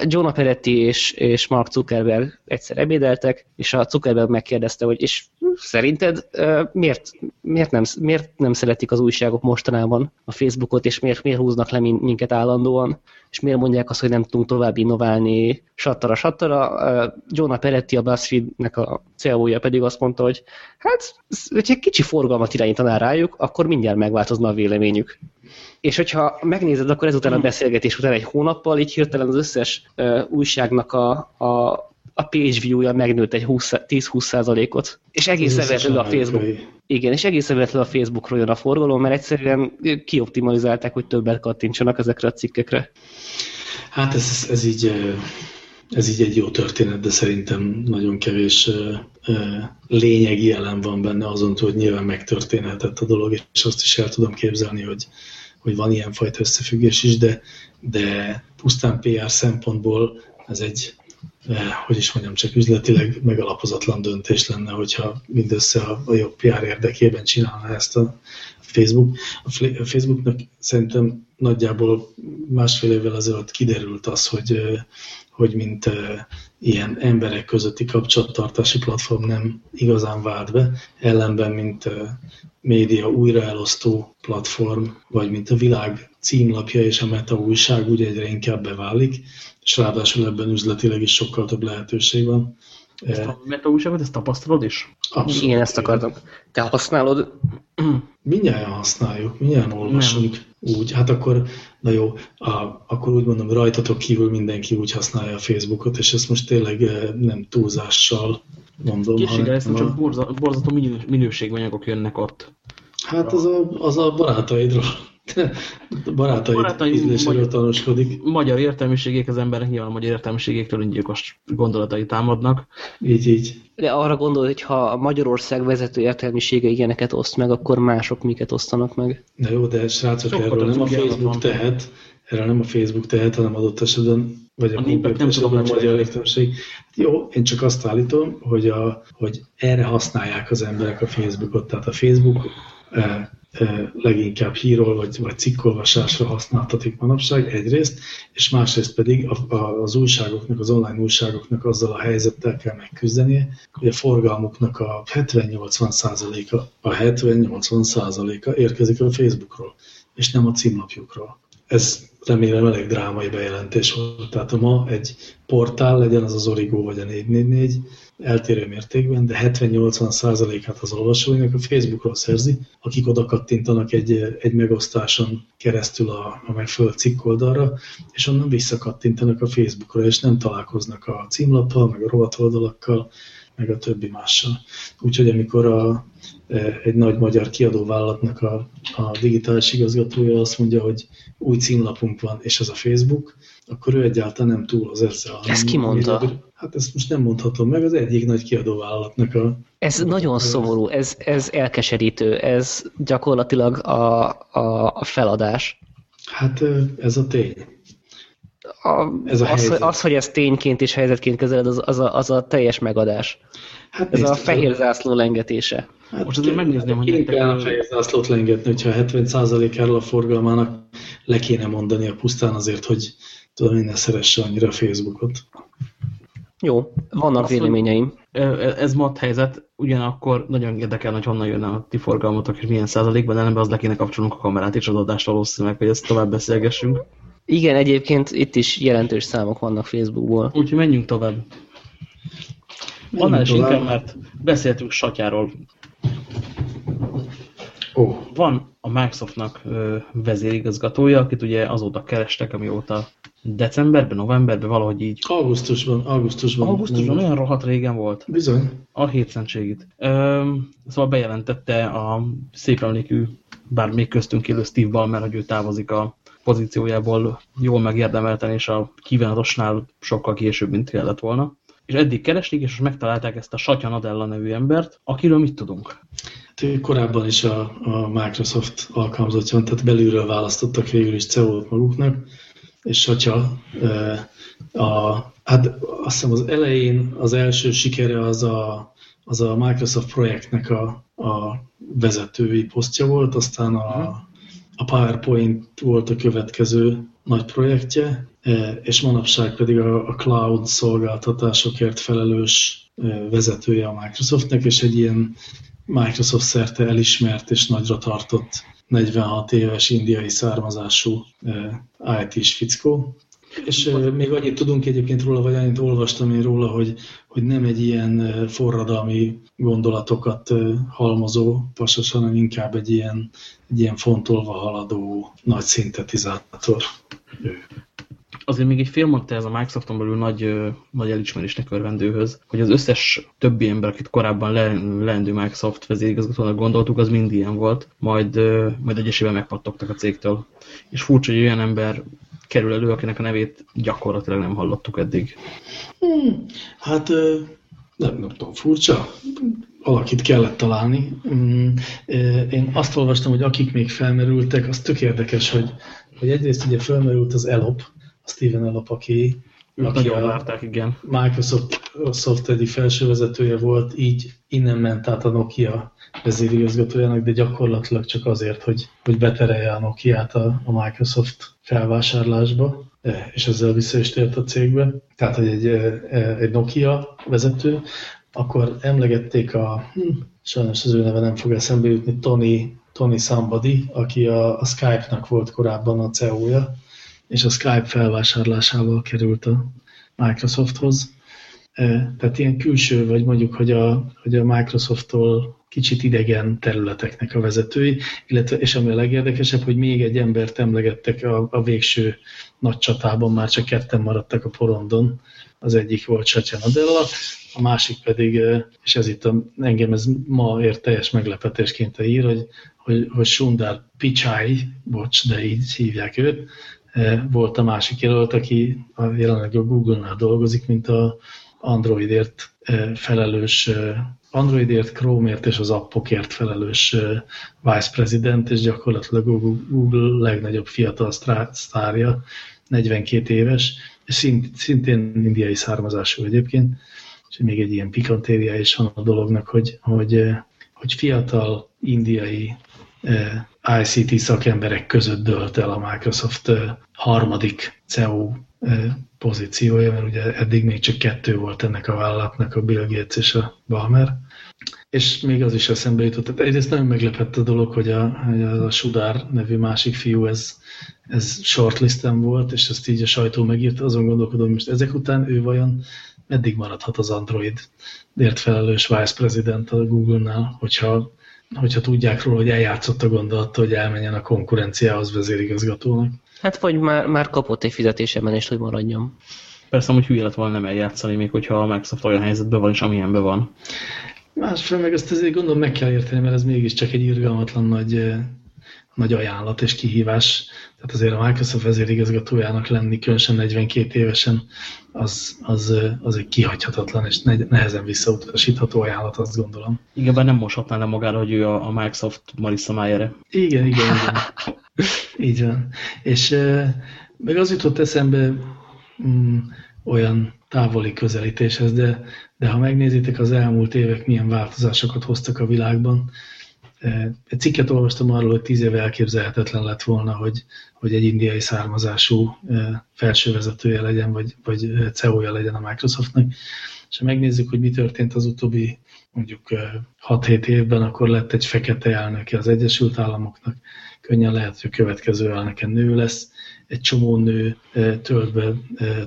Jonah Peretti és, és Mark Zuckerberg egyszer ebédeltek, és a Zuckerberg megkérdezte, hogy és szerinted miért, miért, nem, miért nem szeretik az újságok mostanában a Facebookot, és miért, miért húznak le min- minket állandóan, és miért mondják azt, hogy nem tudunk tovább innoválni, sattara, sattara. Jonah Peretti, a BuzzFeed-nek a CEO-ja pedig azt mondta, hogy hát, hogyha kicsi forgalmat irányítanál rájuk, akkor mindjárt megváltozna a véleményük. És hogyha megnézed, akkor ezután a beszélgetés után egy hónappal így hirtelen az összes ö, újságnak a, a, a page view-ja megnőtt egy 20 10-20 százalékot. És összes véletlenül a Facebook, igen, és egészen véletlenül a Facebookról jön a forgalom, mert egyszerűen kioptimalizálták, hogy többet kattintsanak ezekre a cikkekre. Hát ez, ez, így, ez így egy jó történet, de szerintem nagyon kevés lényegi elem van benne azon hogy nyilván megtörténhetett a dolog, és azt is el tudom képzelni, hogy, hogy van ilyenfajta összefüggés is, de, de pusztán PR szempontból ez egy, eh, hogy is mondjam, csak üzletileg megalapozatlan döntés lenne, hogyha mindössze a, a jobb PR érdekében csinálna ezt a Facebook. A Facebooknak szerintem nagyjából másfél évvel ezelőtt kiderült az, hogy, eh, hogy mint eh, ilyen emberek közötti kapcsolattartási platform nem igazán vált be, ellenben, mint eh, média újraelosztó platform, vagy mint a világ címlapja és a meta újság úgy egyre inkább beválik, és ráadásul ebben üzletileg is sokkal több lehetőség van. Ezt a meta újságot, ezt tapasztalod is? Abszolút. Igen, ezt akartam. Te használod? Mindjárt használjuk, mindjárt olvasunk nem. úgy. Hát akkor, na jó, a, akkor úgy mondom, rajtatok kívül mindenki úgy használja a Facebookot, és ezt most tényleg nem túlzással mondom. Készséggel, ezt csak borza, borzató minőséganyagok jönnek ott. Hát az a, az a barátaidról barátai, barátai ízléséről tanúskodik. Magyar értelmiségek az emberek nyilván a magyar értelmiségektől öngyilkos gondolatai támadnak. Így, így. De arra gondol, hogy ha Magyarország vezető értelmisége ilyeneket oszt meg, akkor mások miket osztanak meg. Na jó, de srácok, Sokkal erről nem a Facebook van. tehet, erről nem a Facebook tehet, hanem adott esetben, vagy a, a konkrét esetben a magyar értelmiség. Jó, én csak azt állítom, hogy, a, hogy erre használják az emberek a Facebookot. Tehát a Facebook eh, leginkább hírol vagy, vagy cikkolvasásra használtatik manapság egyrészt, és másrészt pedig a, a, az újságoknak, az online újságoknak azzal a helyzettel kell megküzdenie, hogy a forgalmuknak a 70-80 százaléka, a 70-80 százaléka érkezik a Facebookról, és nem a címlapjukról. Ez remélem elég drámai bejelentés volt. Tehát ma egy portál, legyen az az Origo vagy a 444, eltérő mértékben, de 70-80 százalékát az olvasóinak a Facebookról szerzi, akik oda kattintanak egy, egy megosztáson keresztül a, a megfelelő cikk oldalra, és onnan visszakattintanak a Facebookra, és nem találkoznak a címlappal, meg a rovatoldalakkal, meg a többi mással. Úgyhogy amikor a, egy nagy magyar kiadóvállalatnak a, a digitális igazgatója azt mondja, hogy új címlapunk van, és ez a Facebook, akkor ő egyáltalán nem túl az ezzel. Ezt ki mondta? Hát ezt most nem mondhatom meg, az egyik nagy kiadóvállalatnak a... Ez a, nagyon a, szomorú, ez, ez elkeserítő, ez gyakorlatilag a, a, a feladás. Hát ez a tény. A, ez a az, az, hogy ez tényként és helyzetként kezeled, az, az, a, az a teljes megadás. Hát ez a fehér zászló lengetése. Hát Most azért megnézném, hogy nektek... a fehér zászlót lengetni, hogyha 70%-áról a forgalmának le kéne mondani a pusztán azért, hogy tudom, én ne szeresse annyira a Facebookot. Jó, vannak Azt, véleményeim. Ez mat helyzet, ugyanakkor nagyon érdekel, hogy honnan jönne a ti forgalmatok, és milyen százalékban, de nem az le kéne kapcsolnunk a kamerát és az adást valószínűleg, hogy ezt tovább beszélgessünk. Igen, egyébként itt is jelentős számok vannak Facebookból. Úgyhogy menjünk tovább. Menjünk Annál is inkább, mert beszéltünk satyáról. Oh. Van a Microsoftnak vezérigazgatója, akit ugye azóta kerestek, amióta decemberben, novemberben, valahogy így. Augusztusban, augusztusban. Augusztusban, olyan rohadt régen volt. Bizony. A hétszentségit. Szóval bejelentette a szép emlékű, bár még köztünk élő Steve Ballmer, hogy ő távozik a pozíciójából jól megérdemelten, és a kívánatosnál sokkal később, mint kellett volna. És eddig keresték, és most megtalálták ezt a Satya Nadella nevű embert, akiről mit tudunk? Hát korábban is a, a Microsoft alkalmazottja, tehát belülről választottak végül is CEO-t maguknak, és Satya a, hát azt hiszem az elején az első sikere az a, az a Microsoft projektnek a, a vezetői posztja volt, aztán a, mhm. a PowerPoint volt a következő nagy projektje, és manapság pedig a, a cloud szolgáltatásokért felelős vezetője a Microsoftnak, és egy ilyen Microsoft szerte elismert és nagyra tartott 46 éves indiai származású IT-s fickó. És még annyit tudunk egyébként róla, vagy annyit olvastam én róla, hogy, hogy nem egy ilyen forradalmi gondolatokat halmozó pasas, hanem inkább egy ilyen, egy ilyen fontolva haladó nagy szintetizátor. Azért még egy fél mondta ez a Microsofton belül nagy, nagy elismerésnek örvendőhöz, hogy az összes többi ember, akit korábban le, leendő Microsoft vezérigazgatónak gondoltuk, az mind ilyen volt, majd, majd egyesével megpattogtak a cégtől. És furcsa, hogy olyan ember kerül elő, akinek a nevét gyakorlatilag nem hallottuk eddig. Hmm, hát nem, nem tudom, furcsa. Valakit kellett találni. Hmm, én azt olvastam, hogy akik még felmerültek, az tök érdekes, hogy, hogy egyrészt ugye felmerült az ELOP, Steven Elop, aki, aki a várták, igen. Microsoft egyik felsővezetője volt, így innen ment át a Nokia vezérigazgatójának, de gyakorlatilag csak azért, hogy, hogy beterelje a Nokia-t a, a Microsoft felvásárlásba, e, és ezzel vissza is tért a cégbe. Tehát, hogy egy, e, egy Nokia vezető, akkor emlegették a, hm, sajnos az ő neve nem fog eszembe jutni, Tony, Tony Somebody, aki a, a Skype-nak volt korábban a CEO-ja, és a Skype felvásárlásával került a Microsofthoz. Tehát ilyen külső, vagy mondjuk, hogy a, hogy a Microsofttól kicsit idegen területeknek a vezetői, illetve, és ami a legérdekesebb, hogy még egy embert emlegettek a, a végső nagy csatában, már csak ketten maradtak a porondon, az egyik volt Satya Nadella, a másik pedig, és ez itt a, engem ez ma ért teljes meglepetésként a ír, hogy, hogy, hogy Sundar Pichai, bocs, de így hívják őt, volt a másik jelölt, aki jelenleg a Google-nál dolgozik, mint a Androidért felelős, Androidért, Chromeért és az appokért felelős vice president, és gyakorlatilag a Google legnagyobb fiatal sztárja, 42 éves, és szint, szintén indiai származású egyébként, és még egy ilyen pikantéria is van a dolognak, hogy, hogy, hogy fiatal indiai ICT szakemberek között dölt el a Microsoft harmadik CEO pozíciója, mert ugye eddig még csak kettő volt ennek a vállalatnak, a Bill Gates és a Balmer. És még az is eszembe jutott. Tehát egyrészt nagyon meglepett a dolog, hogy a, hogy a Sudár nevű másik fiú, ez, ez shortlisten volt, és ezt így a sajtó megírta, azon gondolkodom, hogy most ezek után ő vajon meddig maradhat az Android ért felelős vice president a Google-nál, hogyha, hogyha tudják róla, hogy eljátszott a gondolattal, hogy elmenjen a konkurenciához vezérigazgatónak. Hát vagy már, már kapott egy fizetésemen, hogy maradjon. Persze, hogy hülye lett volna nem eljátszani, még hogyha a Microsoft olyan helyzetben van, és amilyenben van. Másfél meg ezt azért gondolom meg kell érteni, mert ez mégiscsak egy irgalmatlan nagy, eh, nagy ajánlat és kihívás. Tehát azért a Microsoft vezérigazgatójának lenni, különösen 42 évesen, az, az, az egy kihagyhatatlan és nehezen visszautasítható ajánlat, azt gondolom. Igen, bár nem moshatná le magára, hogy ő a, a Microsoft Marissa Mayer-e. Igen, igen, igen. Így van. És meg az jutott eszembe mm, olyan távoli közelítéshez, de, de ha megnézitek az elmúlt évek milyen változásokat hoztak a világban, egy cikket olvastam arról, hogy tíz éve elképzelhetetlen lett volna, hogy, hogy egy indiai származású felsővezetője legyen, vagy, vagy CEO-ja legyen a Microsoftnak. És ha megnézzük, hogy mi történt az utóbbi mondjuk 6-7 évben, akkor lett egy fekete elnöke az Egyesült Államoknak, könnyen lehet, hogy a következő elnöke nő lesz, egy csomó nő tölt be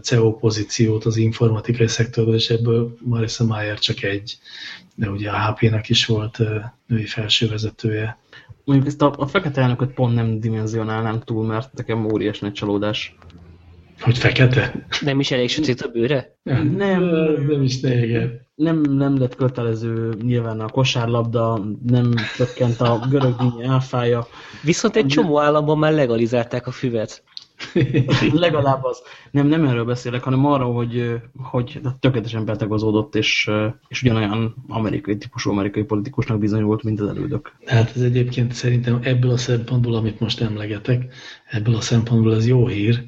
CEO pozíciót az informatikai szektorban, és ebből Marissa Mayer csak egy, de ugye a HP-nek is volt női felsővezetője. Mondjuk ezt a, a fekete elnököt pont nem dimenzionálnám túl, mert nekem óriás nagy csalódás. Hogy fekete? Nem is elég sötét a bőre? Nem, nem, nem is néger. Nem, nem lett kötelező nyilván a kosárlabda, nem csökkent a görög áfája. Viszont egy csomó államban már legalizálták a füvet. Legalább az. Nem, nem erről beszélek, hanem arról, hogy, hogy tökéletesen betegozódott, és, és ugyanolyan amerikai típusú amerikai politikusnak bizonyult, mint az elődök. Hát ez egyébként szerintem ebből a szempontból, amit most emlegetek, ebből a szempontból ez jó hír,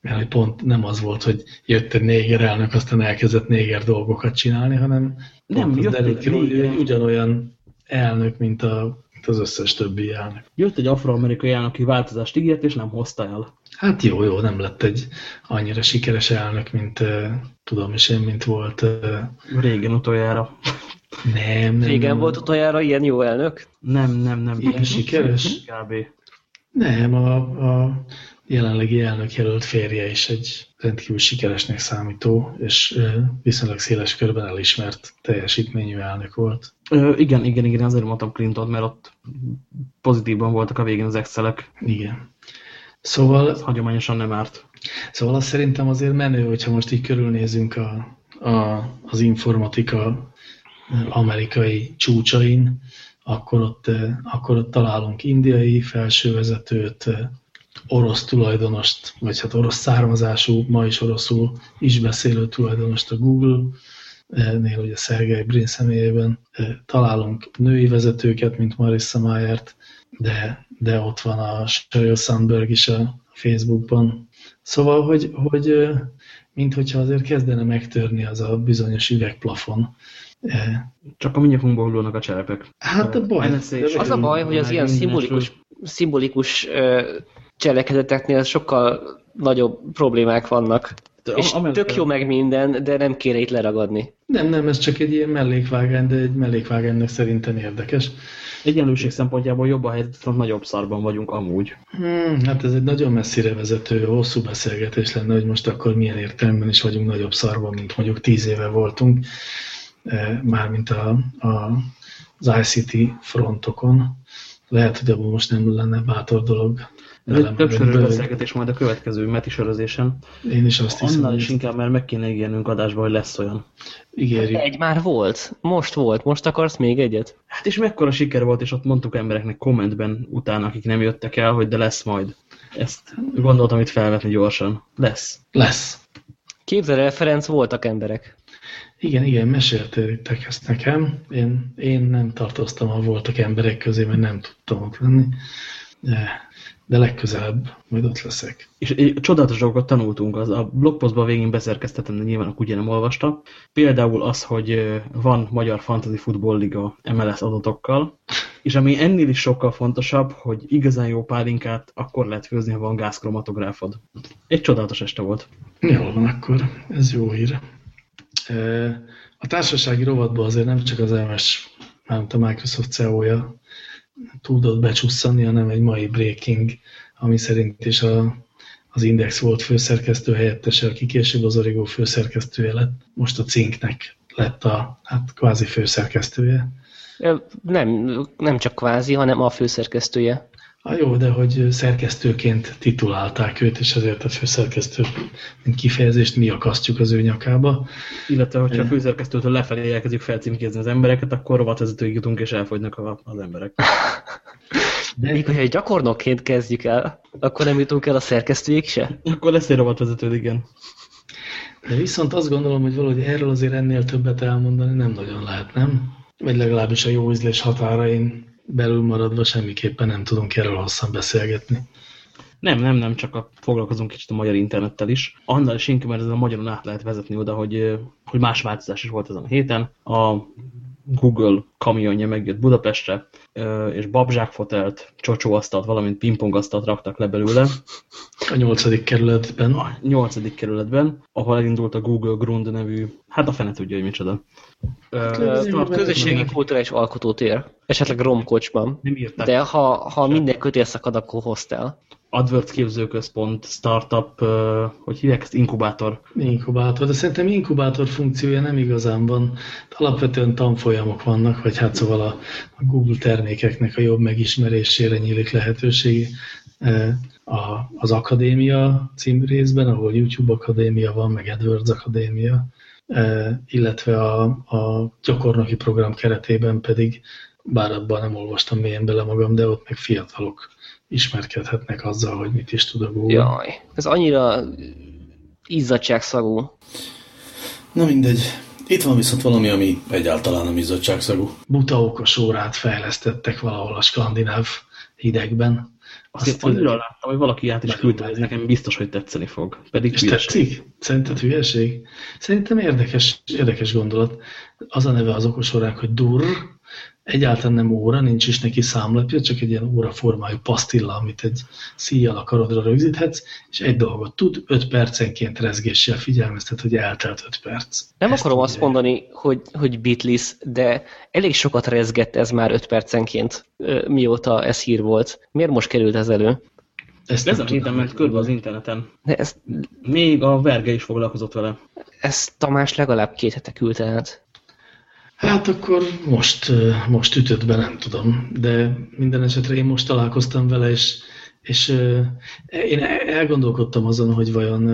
mert hogy pont nem az volt, hogy jött egy néger elnök, aztán elkezdett néger dolgokat csinálni, hanem nem, jött derült, egy ugyanolyan elnök, mint a az összes többi elnök. Jött egy afroamerikai elnök, aki változást ígért, és nem hozta el. Hát jó, jó, nem lett egy annyira sikeres elnök, mint uh, tudom is én, mint volt. Uh, Régen utoljára. Nem, nem. Régen nem. volt utoljára ilyen jó elnök? Nem, nem, nem. Ilyen sikeres? Kb. Nem, a, a jelenlegi elnök jelölt férje is egy rendkívül sikeresnek számító, és viszonylag széles körben elismert teljesítményű elnök volt. Ö, igen, igen, igen, azért mondtam Clinton, mert ott pozitívban voltak a végén az excelek. Igen. Szóval... Ez hagyományosan nem árt. Szóval azt szerintem azért menő, hogyha most így körülnézünk a, a, az informatika amerikai csúcsain, akkor ott, akkor ott találunk indiai felsővezetőt, orosz tulajdonost, vagy hát orosz származású, ma is oroszul is beszélő tulajdonost a Google, nél ugye Szergej Brin személyében találunk női vezetőket, mint Marissa Mayert, de, de ott van a Sheryl Sandberg is a Facebookban. Szóval, hogy, hogy mint hogyha azért kezdene megtörni az a bizonyos üvegplafon. Csak a minyakunkból a cserepek. Hát a baj. Az a baj, hogy az ilyen szimbolikus, szimbolikus cselekedeteknél sokkal nagyobb problémák vannak. És tök jó meg minden, de nem kéne itt leragadni. Nem, nem, ez csak egy ilyen mellékvágány, de egy mellékvágánynak szerintem érdekes. Egyenlőség szempontjából jobb a helyzet, nagyobb szarban vagyunk amúgy. Hmm, hát ez egy nagyon messzire vezető, hosszú beszélgetés lenne, hogy most akkor milyen értelemben is vagyunk nagyobb szarban, mint mondjuk tíz éve voltunk, eh, mármint a, a, az ICT frontokon. Lehet, hogy abban most nem lenne bátor dolog ez egy többszörös beszélgetés majd a következő meti sörözésen. Én is azt hiszem. Annál is inkább, mert meg kéne ígérnünk adásba, hogy lesz olyan. Ígérjük. Egy már volt. Most volt. Most akarsz még egyet? Hát és mekkora siker volt, és ott mondtuk embereknek kommentben utána, akik nem jöttek el, hogy de lesz majd. Ezt gondoltam itt felvetni gyorsan. Lesz. Lesz. Képzel el, Ferenc, voltak emberek. Igen, igen, meséltétek ezt nekem. Én, én nem tartoztam a voltak emberek közé, mert nem tudtam ott lenni. De de legközelebb majd ott leszek. És csodálatos dolgokat tanultunk, az a blogpostban végén beszerkeztetem, de nyilván ugye nem olvasta. Például az, hogy van Magyar Fantasy Football Liga MLS adatokkal, és ami ennél is sokkal fontosabb, hogy igazán jó pálinkát akkor lehet főzni, ha van gázkromatográfod. Egy csodálatos este volt. Jól van akkor, ez jó hír. A társasági rovatban azért nem csak az MS, mármint a Microsoft CEO-ja tudott becsusszani, hanem egy mai breaking, ami szerint is a, az Index volt főszerkesztő helyettese, aki később az Origo főszerkesztője lett. Most a Cinknek lett a hát kvázi főszerkesztője. Nem, nem csak kvázi, hanem a főszerkesztője. A jó, de hogy szerkesztőként titulálták őt, és ezért a főszerkesztő mint kifejezést mi akasztjuk az ő nyakába. Illetve, hogyha a főszerkesztőtől lefelé elkezdjük felcímkézni az embereket, akkor rovatvezetőig jutunk, és elfogynak az emberek. De még hogyha egy gyakornokként kezdjük el, akkor nem jutunk el a szerkesztőig se? Akkor lesz egy rovatvezető, igen. De viszont azt gondolom, hogy valahogy erről azért ennél többet elmondani nem nagyon lehet, nem? Vagy legalábbis a jó ízlés határain belül maradva semmiképpen nem tudunk erről hosszan beszélgetni. Nem, nem, nem, csak a, foglalkozunk kicsit a magyar internettel is. Annál is inkább, mert ez a magyaron át lehet vezetni oda, hogy, hogy más változás is volt ezen a héten. A Google kamionja megjött Budapestre, és babzsákfotelt, csocsóasztalt, valamint pingpongasztalt raktak le belőle. A nyolcadik kerületben. A nyolcadik kerületben, ahol elindult a Google Grund nevű, hát a fene tudja, hogy micsoda. Uh, közösségi kulturális alkotótér, esetleg romkocsban. Nem írták. De ha, ha minden kötél szakad, akkor hostel. AdWords képzőközpont, startup, hogy hívják ezt, inkubátor. Inkubátor, de szerintem inkubátor funkciója nem igazán van. Alapvetően tanfolyamok vannak, vagy hát szóval a, a Google termékeknek a jobb megismerésére nyílik lehetőség. A, az akadémia című részben, ahol YouTube akadémia van, meg AdWords akadémia, illetve a, a gyakornoki program keretében pedig, bár abban nem olvastam mélyen bele magam, de ott meg fiatalok ismerkedhetnek azzal, hogy mit is tud a Google. Jaj, ez annyira izzadságszagú. Na mindegy. Itt van viszont valami, ami egyáltalán nem izzadságszagú. Buta okos órát fejlesztettek valahol a skandináv hidegben. Azt annyira láttam, hogy valaki át is küldte, ez nekem biztos, hogy tetszeni fog. Pedig És tetszik? Szerinted hülyeség? Szerintem érdekes, érdekes gondolat. Az a neve az okos órák, hogy durr, egyáltalán nem óra, nincs is neki számlapja, csak egy ilyen óra formájú pasztilla, amit egy szíjjal a karodra rögzíthetsz, és egy dolgot tud, 5 percenként rezgéssel figyelmeztet, hogy eltelt 5 perc. Nem Ezt akarom azt mondani, hogy, hogy bitlis, de elég sokat rezgett ez már 5 percenként, mióta ez hír volt. Miért most került ez elő? Ezt ez a héten ment körbe az interneten. De ezt... Még a Verge is foglalkozott vele. Ezt Tamás legalább két hete küldte át. Hát akkor most, most ütött be, nem tudom, de minden esetre én most találkoztam vele, és, és én elgondolkodtam azon, hogy vajon,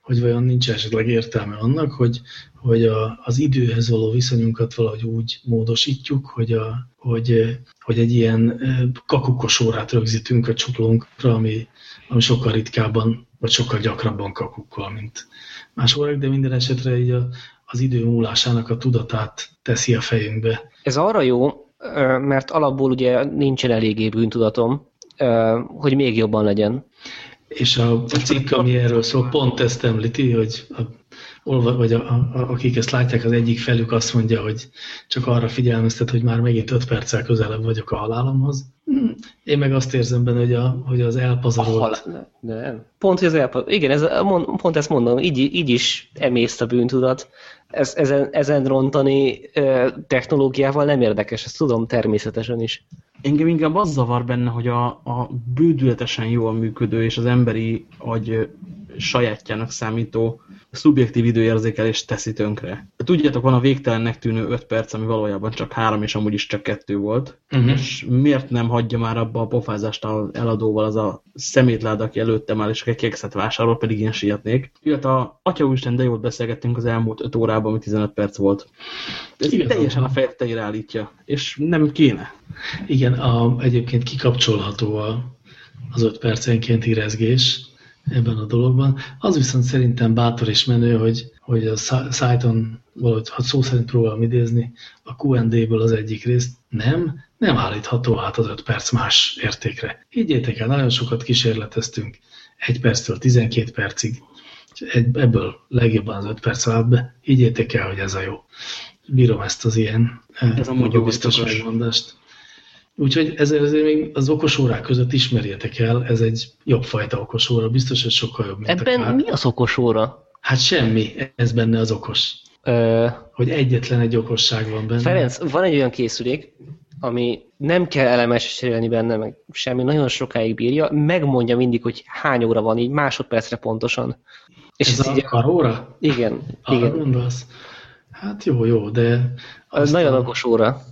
hogy vajon nincs esetleg értelme annak, hogy, hogy a, az időhez való viszonyunkat valahogy úgy módosítjuk, hogy, a, hogy, hogy egy ilyen kakukos órát rögzítünk a csuklónkra, ami, ami sokkal ritkábban, vagy sokkal gyakrabban kakukkol, mint más órák, de minden esetre így a, az idő múlásának a tudatát teszi a fejünkbe. Ez arra jó, mert alapból ugye nincsen eléggé bűntudatom, hogy még jobban legyen. És a, a cikk, ami erről szól, pont ezt említi, hogy a, vagy a, a, akik ezt látják, az egyik felük azt mondja, hogy csak arra figyelmeztet, hogy már megint öt perccel közelebb vagyok a halálomhoz. Én meg azt érzem benne, hogy, a, hogy az elpazarolt... Hal... Nem. Pont, hogy az elpazarolt. Igen, ez, pont ezt mondom, így, így is emészt a bűntudat. Ez, ezen, ezen rontani technológiával nem érdekes, ezt tudom természetesen is. Engem inkább az zavar benne, hogy a, a bődületesen jól működő és az emberi agy sajátjának számító szubjektív időérzékelést teszi tönkre. Tudjátok, van a végtelennek tűnő 5 perc, ami valójában csak 3, és amúgy is csak 2 volt. Uh -huh. És miért nem hagyja már abba a pofázást az eladóval az a szemétlád, aki előttem áll, és egy kekszet vásárol, pedig én sietnék. Illetve a Atya Úristen, de jót beszélgettünk az elmúlt 5 órában, ami 15 perc volt. Ez Igen, teljesen a fejteire állítja, és nem kéne. Igen, a, egyébként kikapcsolható a, az 5 percenkénti rezgés, ebben a dologban. Az viszont szerintem bátor és menő, hogy, hogy a szájton valahogy, ha szó szerint próbálom idézni, a Q&A-ből az egyik részt nem, nem állítható át az 5 perc más értékre. Higgyétek el, nagyon sokat kísérleteztünk, 1 perctől 12 percig, ebből legjobban az 5 perc állt be. Higgyétek el, hogy ez a jó. Bírom ezt az ilyen ez a biztos megmondást. Úgyhogy ezért még az okos órák között ismerjétek el, ez egy jobb fajta okos óra, biztos, hogy sokkal jobb, mint Ebben a mi az okos óra? Hát semmi, ez benne az okos. Ö... Hogy egyetlen egy okosság van benne. Ferenc, van egy olyan készülék, ami nem kell elemes cserélni benne, meg semmi, nagyon sokáig bírja, megmondja mindig, hogy hány óra van, így másodpercre pontosan. És ez, ez a így... karóra? Igen. Arra igen. Gondolsz? Hát jó, jó, de... Aztán... Nagyon okos óra.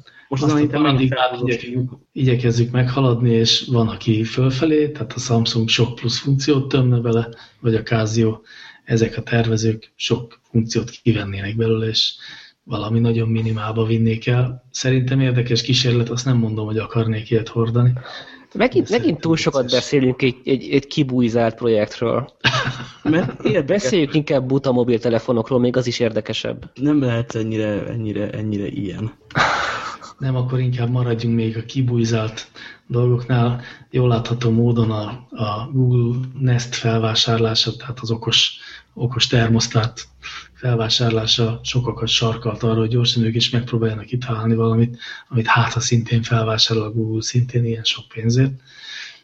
Most az amit mindig igyekezzük, igyekezzük meghaladni, és van, aki fölfelé, tehát a Samsung sok plusz funkciót tömne bele, vagy a Casio, ezek a tervezők sok funkciót kivennének belőle, és valami nagyon minimálba vinnék el. Szerintem érdekes kísérlet, azt nem mondom, hogy akarnék ilyet hordani. Megint, megint túl sokat beszélünk egy, egy, egy kibújzált projektről. Mert beszéljük inkább buta mobiltelefonokról, még az is érdekesebb. Nem lehet ennyire, ennyire, ennyire ilyen nem, akkor inkább maradjunk még a kibújzált dolgoknál. Jól látható módon a, a Google Nest felvásárlása, tehát az okos, okos termosztát felvásárlása sokakat sarkalt arra, hogy gyorsan ők is megpróbáljanak kitalálni valamit, amit hát ha szintén felvásárol a Google szintén ilyen sok pénzért.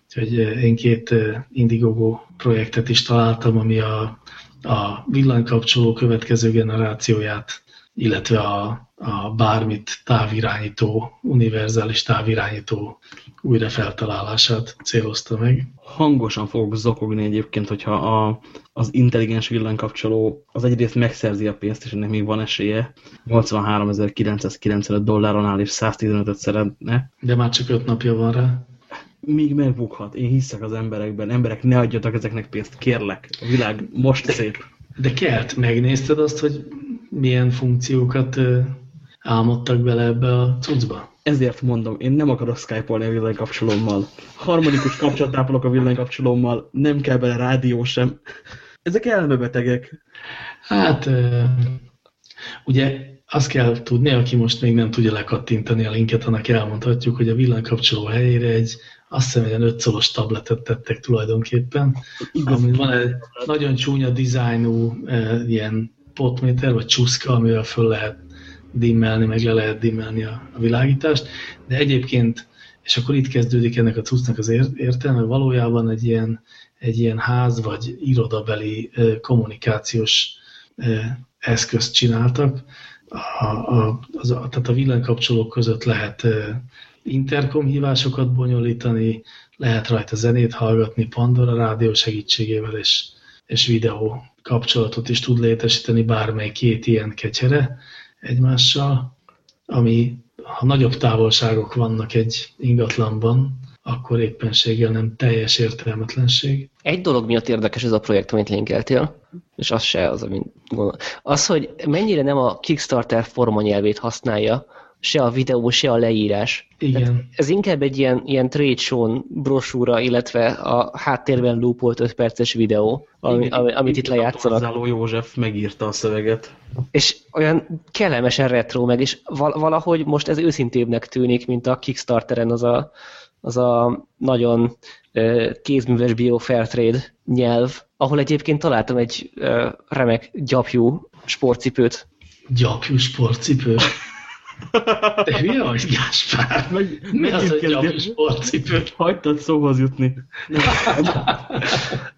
Úgyhogy én két Indiegogo projektet is találtam, ami a, a villanykapcsoló következő generációját, illetve a a bármit távirányító, univerzális távirányító újra feltalálását célozta meg. Hangosan fogok zokogni egyébként, hogyha a, az intelligens villanykapcsoló az egyrészt megszerzi a pénzt, és ennek még van esélye. 83.995 dolláron áll, és 115-öt szeretne. De már csak 5 napja van rá. Míg megbukhat. Én hiszek az emberekben. Emberek, ne adjatok ezeknek pénzt, kérlek. A világ most szép. De kert, megnézted azt, hogy milyen funkciókat álmodtak bele ebbe a cuccba. Ezért mondom, én nem akarok skype-olni a villanykapcsolómmal. Harmonikus kapcsolat ápolok a villanykapcsolómmal, nem kell bele rádió sem. Ezek elmebetegek. Hát, ugye azt kell tudni, aki most még nem tudja lekattintani a linket, annak elmondhatjuk, hogy a villanykapcsoló helyére egy azt hiszem, egy 5 szolos tabletet tettek tulajdonképpen, ami van egy nagyon csúnya dizájnú e, ilyen potméter, vagy csuszka, amivel föl lehet dimmelni, meg le lehet dimmelni a, a világítást, de egyébként, és akkor itt kezdődik ennek a cuccnak az értelme, valójában egy ilyen, egy ilyen ház vagy irodabeli kommunikációs eszközt csináltak, a, a, az, a, tehát a villanykapcsolók között lehet interkom hívásokat bonyolítani, lehet rajta zenét hallgatni Pandora rádió segítségével, és, és videó kapcsolatot is tud létesíteni bármely két ilyen kecsere, egymással, ami ha nagyobb távolságok vannak egy ingatlanban, akkor éppenséggel nem teljes értelmetlenség. Egy dolog miatt érdekes ez a projekt, amit linkeltél, és az se az, amit gondol. Az, hogy mennyire nem a Kickstarter formanyelvét használja, se a videó, se a leírás. Igen. Tehát ez inkább egy ilyen, ilyen trade show brosúra, illetve a háttérben loopolt 5 perces videó, ami, Igen, ami, amit itt lejátszanak. Záló József megírta a szöveget. És olyan kellemesen retro meg, és valahogy most ez őszintébbnek tűnik, mint a Kickstarteren az a, az a nagyon kézműves bio trade nyelv, ahol egyébként találtam egy remek gyapjú sportcipőt. Gyapjú sportcipő? Te hülye vagy, Gáspár? Meg, Mi az, hogy a sportcipő? Hagytad szóhoz jutni.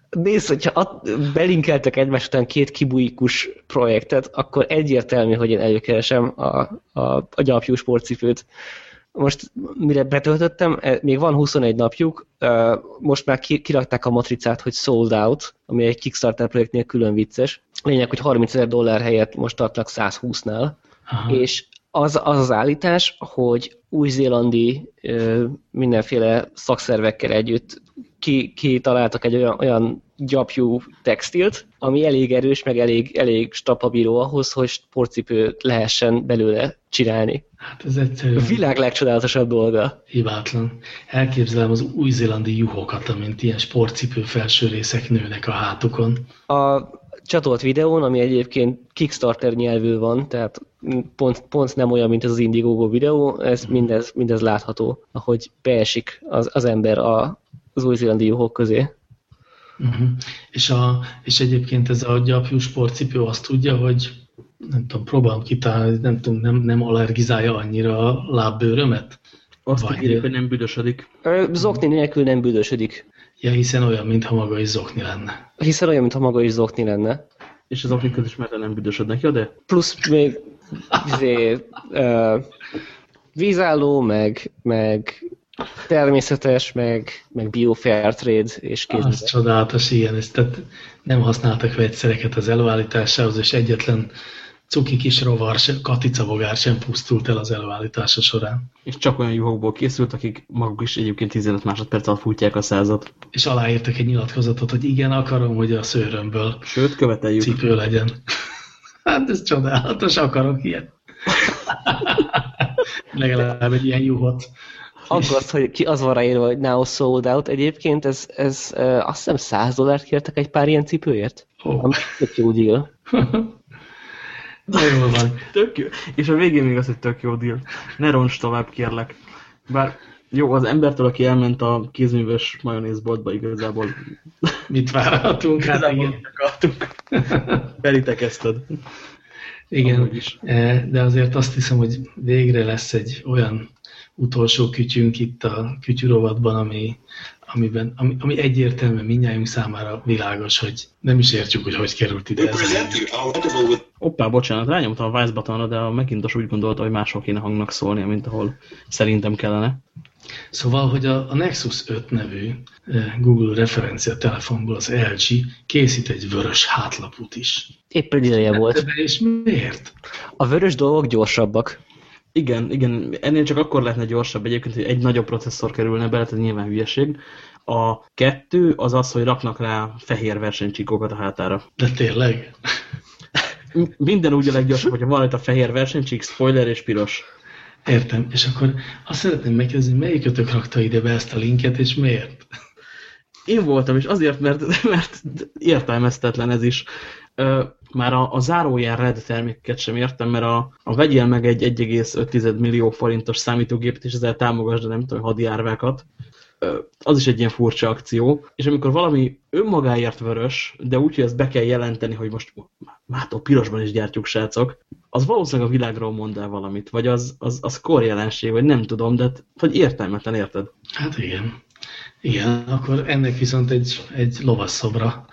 Nézd, hogyha at, belinkeltek egymás után két kibuikus projektet, akkor egyértelmű, hogy én előkeresem a, a, a gyapjú sportcipőt. Most mire betöltöttem, e, még van 21 napjuk, e, most már kirakták a matricát, hogy sold out, ami egy Kickstarter projektnél külön vicces. Lényeg, hogy 30 ezer dollár helyett most tartnak 120-nál, és az, az az állítás, hogy új-zélandi mindenféle szakszervekkel együtt ki, ki találtak egy olyan, olyan gyapjú textilt, ami elég erős, meg elég, elég stapabíró ahhoz, hogy sportcipőt lehessen belőle csinálni. Hát ez egyszerűen... A világ legcsodálatosabb dolga. Hibátlan. Elképzelem az új-zélandi juhokat, amint ilyen sportcipő felső részek nőnek a hátukon. A csatolt videón, ami egyébként Kickstarter nyelvű van, tehát pont, pont nem olyan, mint ez az Indiegogo videó, ez mindez, mindez látható, ahogy beesik az, az ember a, az új-zélandi juhok közé. Uh-huh. És, a, és egyébként ez a gyapjú sportcipő azt tudja, hogy nem tudom, próbálom kitalálni, nem tudom, nem, nem allergizálja annyira a lábbőrömet? Azt Vagy... hogy nem büdösödik. Zokni nélkül nem büdösödik. Ja, hiszen olyan, mintha maga is zokni lenne. Hiszen olyan, mintha maga is zokni lenne. És az okni közismerten nem büdösödnek, ja, de? Plusz még izé, uh, vízálló, meg, meg természetes, meg, meg bio fair trade és kézműves. Az csodálatos, igen. Ezt, tehát nem használtak vegyszereket az előállításához, és egyetlen cuki kis rovar, sem, katicabogár sem pusztult el az előállítása során. És csak olyan juhokból készült, akik maguk is egyébként 15 másodperc alatt fújtják a százat. És aláírtak egy nyilatkozatot, hogy igen, akarom, hogy a szőrömből Sőt, követeljük. cipő legyen. Hát ez csodálatos, akarok ilyen. Legalább egy ilyen juhot. Aggaszt, hogy ki az van ráírva, hogy now sold out. Egyébként ez, ez azt hiszem 100 dollárt kértek egy pár ilyen cipőért. Oh. Ami tök jó deal. Na jól van. Tök jó. És a végén még az, hogy tök jó deal. Ne roncs tovább, kérlek. Bár jó, az embertől, aki elment a kézműves majonézboltba igazából. Mit várhatunk? Hát igen. Felitekezted. Igen, e, de azért azt hiszem, hogy végre lesz egy olyan utolsó kütyünk itt a kütyürovatban, ami, amiben, ami, ami egyértelműen mindjárt számára világos, hogy nem is értjük, hogy hogy került ide ez Hoppá, bocsánat, rányomtam a Vice buttonra, de a Macintosh úgy gondolta, hogy máshol kéne hangnak szólnia, mint ahol szerintem kellene. Szóval, hogy a, a Nexus 5 nevű eh, Google referencia telefonból az LG készít egy vörös hátlaput is. Éppen ideje volt. És miért? A vörös dolgok gyorsabbak. Igen, igen, ennél csak akkor lehetne gyorsabb egyébként, hogy egy nagyobb processzor kerülne bele, tehát nyilván hülyeség. A kettő az az, hogy raknak rá fehér versenycsíkokat a hátára. De tényleg? Minden úgy a leggyorsabb, hogyha van itt a fehér versenycsík, spoiler és piros. Értem, és akkor azt szeretném megkérdezni, melyikötök rakta ide be ezt a linket, és miért? Én voltam, és azért, mert, mert értelmeztetlen ez is már a, a zárójel red terméket sem értem, mert a, a vegyél meg egy 1,5 millió forintos számítógépet, és ezzel támogasd, nem tudom, hadjárvákat, az is egy ilyen furcsa akció, és amikor valami önmagáért vörös, de úgy, hogy ezt be kell jelenteni, hogy most mától pirosban is gyártjuk, srácok, az valószínűleg a világról mond el valamit, vagy az, az, az korjelenség, vagy nem tudom, de hogy értelmetlen, érted? Hát igen. Igen, akkor ennek viszont egy, egy lovasszobra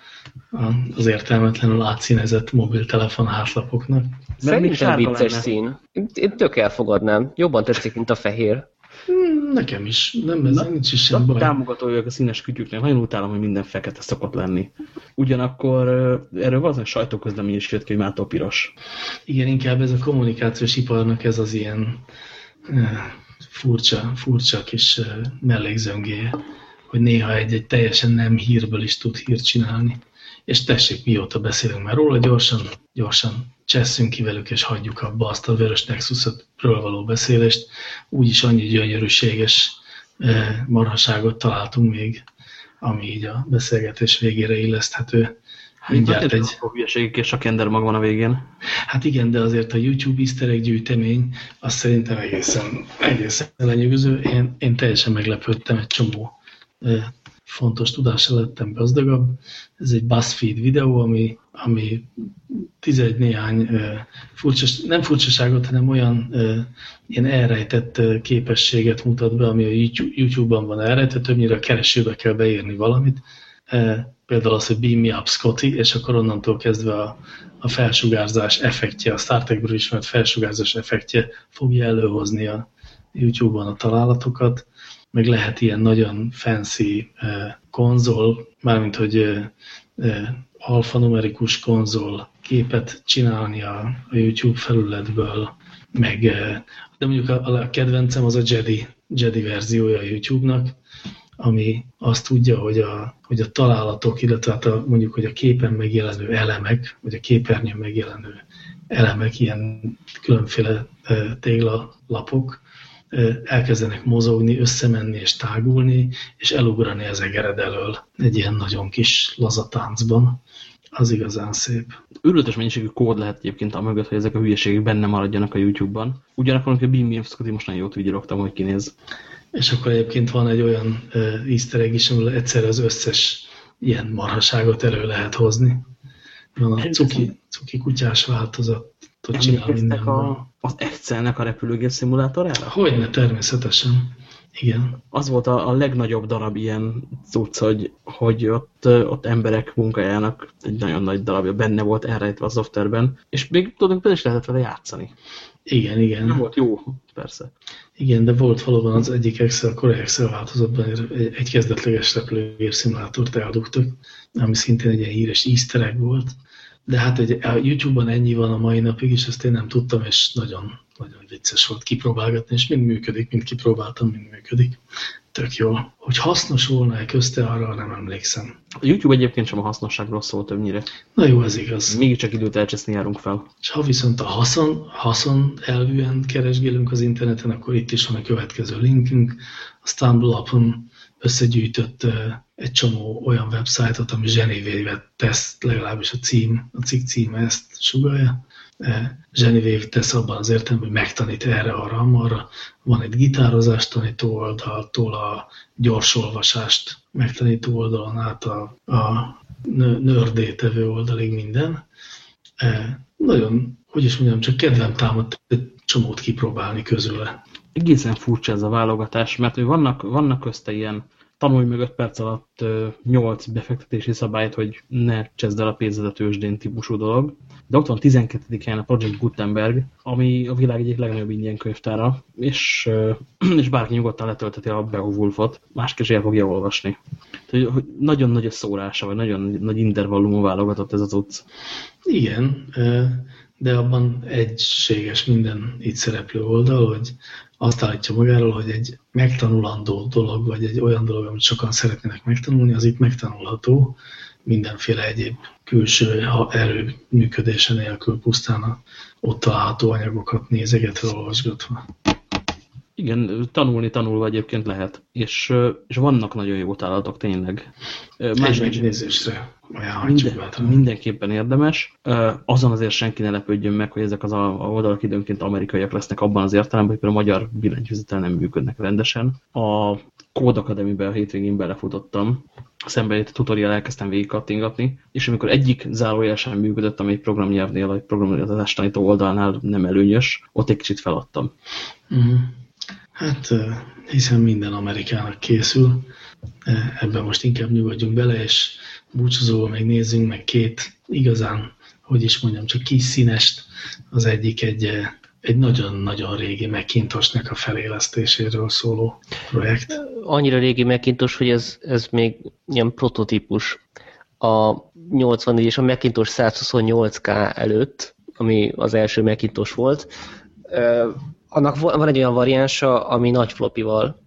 az értelmetlenül átszínezett mobiltelefon hátlapoknak. Szerintem vicces szín. Én tök elfogadnám. Jobban tetszik, mint a fehér. Hmm, nekem is. Nem, ez Na, nincs is sem baj. Támogatója a színes kütyüknek. Nagyon utálom, hogy minden fekete szokott lenni. Ugyanakkor erről valószínűleg sajtóközlemény is jött ki, hogy mától piros. Igen, inkább ez a kommunikációs iparnak ez az ilyen furcsa, furcsa kis mellékzöngéje, hogy néha egy, egy teljesen nem hírből is tud hírt csinálni és tessék, mióta beszélünk már róla, gyorsan, gyorsan csesszünk ki velük, és hagyjuk abba azt a vörös Nexusról való beszélést. Úgyis annyi gyönyörűséges eh, marhaságot találtunk még, ami így a beszélgetés végére illeszthető. Hát mindjárt egy... A hülyeségek és a kender mag van a végén. Hát igen, de azért a YouTube easter gyűjtemény, azt szerintem egészen, egészen lenyűgöző. Én, én teljesen meglepődtem egy csomó eh, fontos tudással lettem gazdagabb. Ez egy BuzzFeed videó, ami ami tizegy néhány furcsa, nem furcsaságot, hanem olyan ilyen elrejtett képességet mutat be, ami a YouTube-ban van elrejtett, többnyire a keresőbe kell beírni valamit, például az, hogy beam me up Scotty, és akkor onnantól kezdve a, a felsugárzás effektje, a Star Trek-ből ismert felsugárzás effektje fogja előhozni a YouTube-ban a találatokat, meg lehet ilyen nagyon fancy konzol, mármint hogy alfanumerikus konzol képet csinálni a, YouTube felületből, meg de mondjuk a, a kedvencem az a Jedi, Jedi verziója a YouTube-nak, ami azt tudja, hogy a, hogy a találatok, illetve hát a, mondjuk, hogy a képen megjelenő elemek, vagy a képernyőn megjelenő elemek, ilyen különféle téglalapok, elkezdenek mozogni, összemenni és tágulni, és elugrani az egered elől egy ilyen nagyon kis lazatáncban. Az igazán szép. Őrületes mennyiségű kód lehet egyébként a mögött, hogy ezek a hülyeségek benne maradjanak a YouTube-ban. Ugyanakkor, hogy a Beam most nagyon jót vigyorogtam, hogy kinéz. És akkor egyébként van egy olyan uh, easter egg is, ahol egyszer az összes ilyen marhaságot elő lehet hozni. Van a cuki, cuki kutyás változat. Emlékeztek a, az Excelnek a repülőgép szimulátorára? Hogyne, természetesen. Igen. Az volt a, a legnagyobb darab ilyen cucc, hogy, hogy ott, ott emberek munkájának egy nagyon nagy darabja benne volt elrejtve a szoftverben, és még tulajdonképpen is lehetett vele játszani. Igen, igen. Nem volt jó, persze. Igen, de volt valóban az egyik Excel, korai Excel változatban egy, egy kezdetleges repülőgép szimulátort eldugtak, ami szintén egy ilyen híres easter egg volt. De hát egy, a YouTube-ban ennyi van a mai napig, és ezt én nem tudtam, és nagyon, nagyon vicces volt kipróbálgatni, és mind működik, mind kipróbáltam, mind működik. Tök jó. Hogy hasznos volna-e közte, arra nem emlékszem. A YouTube egyébként sem a hasznosságról szól többnyire. Na jó, ez igaz. Mégiscsak időt elcseszni járunk fel. És ha viszont a haszon, haszon elvűen keresgélünk az interneten, akkor itt is van a következő linkünk. A StumbleUp-on összegyűjtött egy csomó olyan websájtot, ami Genevieve tesz, legalábbis a cím, a cikk címe ezt sugalja. Genevieve tesz abban az értelemben, hogy megtanít erre, arra, arra. Van egy gitározást tanító oldaltól a gyorsolvasást megtanító oldalon át a, a nördétevő oldalig minden. Nagyon, hogy is mondjam, csak kedvem támadt egy csomót kipróbálni közüle. Egészen furcsa ez a válogatás, mert vannak, vannak közte ilyen tanulj meg 5 perc alatt 8 befektetési szabályt, hogy ne csezd el a pénzedet ősdén típusú dolog. De ott van 12 helyen a Project Gutenberg, ami a világ egyik legnagyobb ingyen könyvtára, és, és bárki nyugodtan letölteti a Beowulfot, másképp el fogja olvasni. Tehát, hogy nagyon nagy a szórása, vagy nagyon nagy intervallumú válogatott ez az utc. Igen, de abban egységes minden itt szereplő oldal, hogy azt állítja magáról, hogy egy megtanulandó dolog, vagy egy olyan dolog, amit sokan szeretnének megtanulni, az itt megtanulható, mindenféle egyéb külső erő működése nélkül pusztán a ott található anyagokat nézegetve, olvasgatva. Igen, tanulni tanulva egyébként lehet. És, és vannak nagyon jó találatok tényleg. Más megnézésre minden, mindenképpen érdemes. Azon azért senki ne lepődjön meg, hogy ezek az oldalak időnként amerikaiak lesznek abban az értelemben, hogy például a magyar billentyűzetel nem működnek rendesen. A Code Academy-be a hétvégén belefutottam, szemben egy tutorial elkezdtem végig kattingatni, és amikor egyik zárójel sem működött, ami egy programnyelvnél, vagy programozást tanító oldalnál nem előnyös, ott egy kicsit feladtam. Uh. -huh. Hát hiszen minden Amerikának készül, ebben most inkább nyugodjunk bele, és búcsúzóval meg nézzünk meg két igazán, hogy is mondjam, csak kis színest. Az egyik egy egy nagyon-nagyon régi Macintosnak a felélesztéséről szóló projekt. Annyira régi Macintosh, hogy ez, ez még ilyen prototípus. A 84 és a Macintosh 128K előtt, ami az első Macintosh volt, annak van egy olyan variánsa, ami nagy flopival,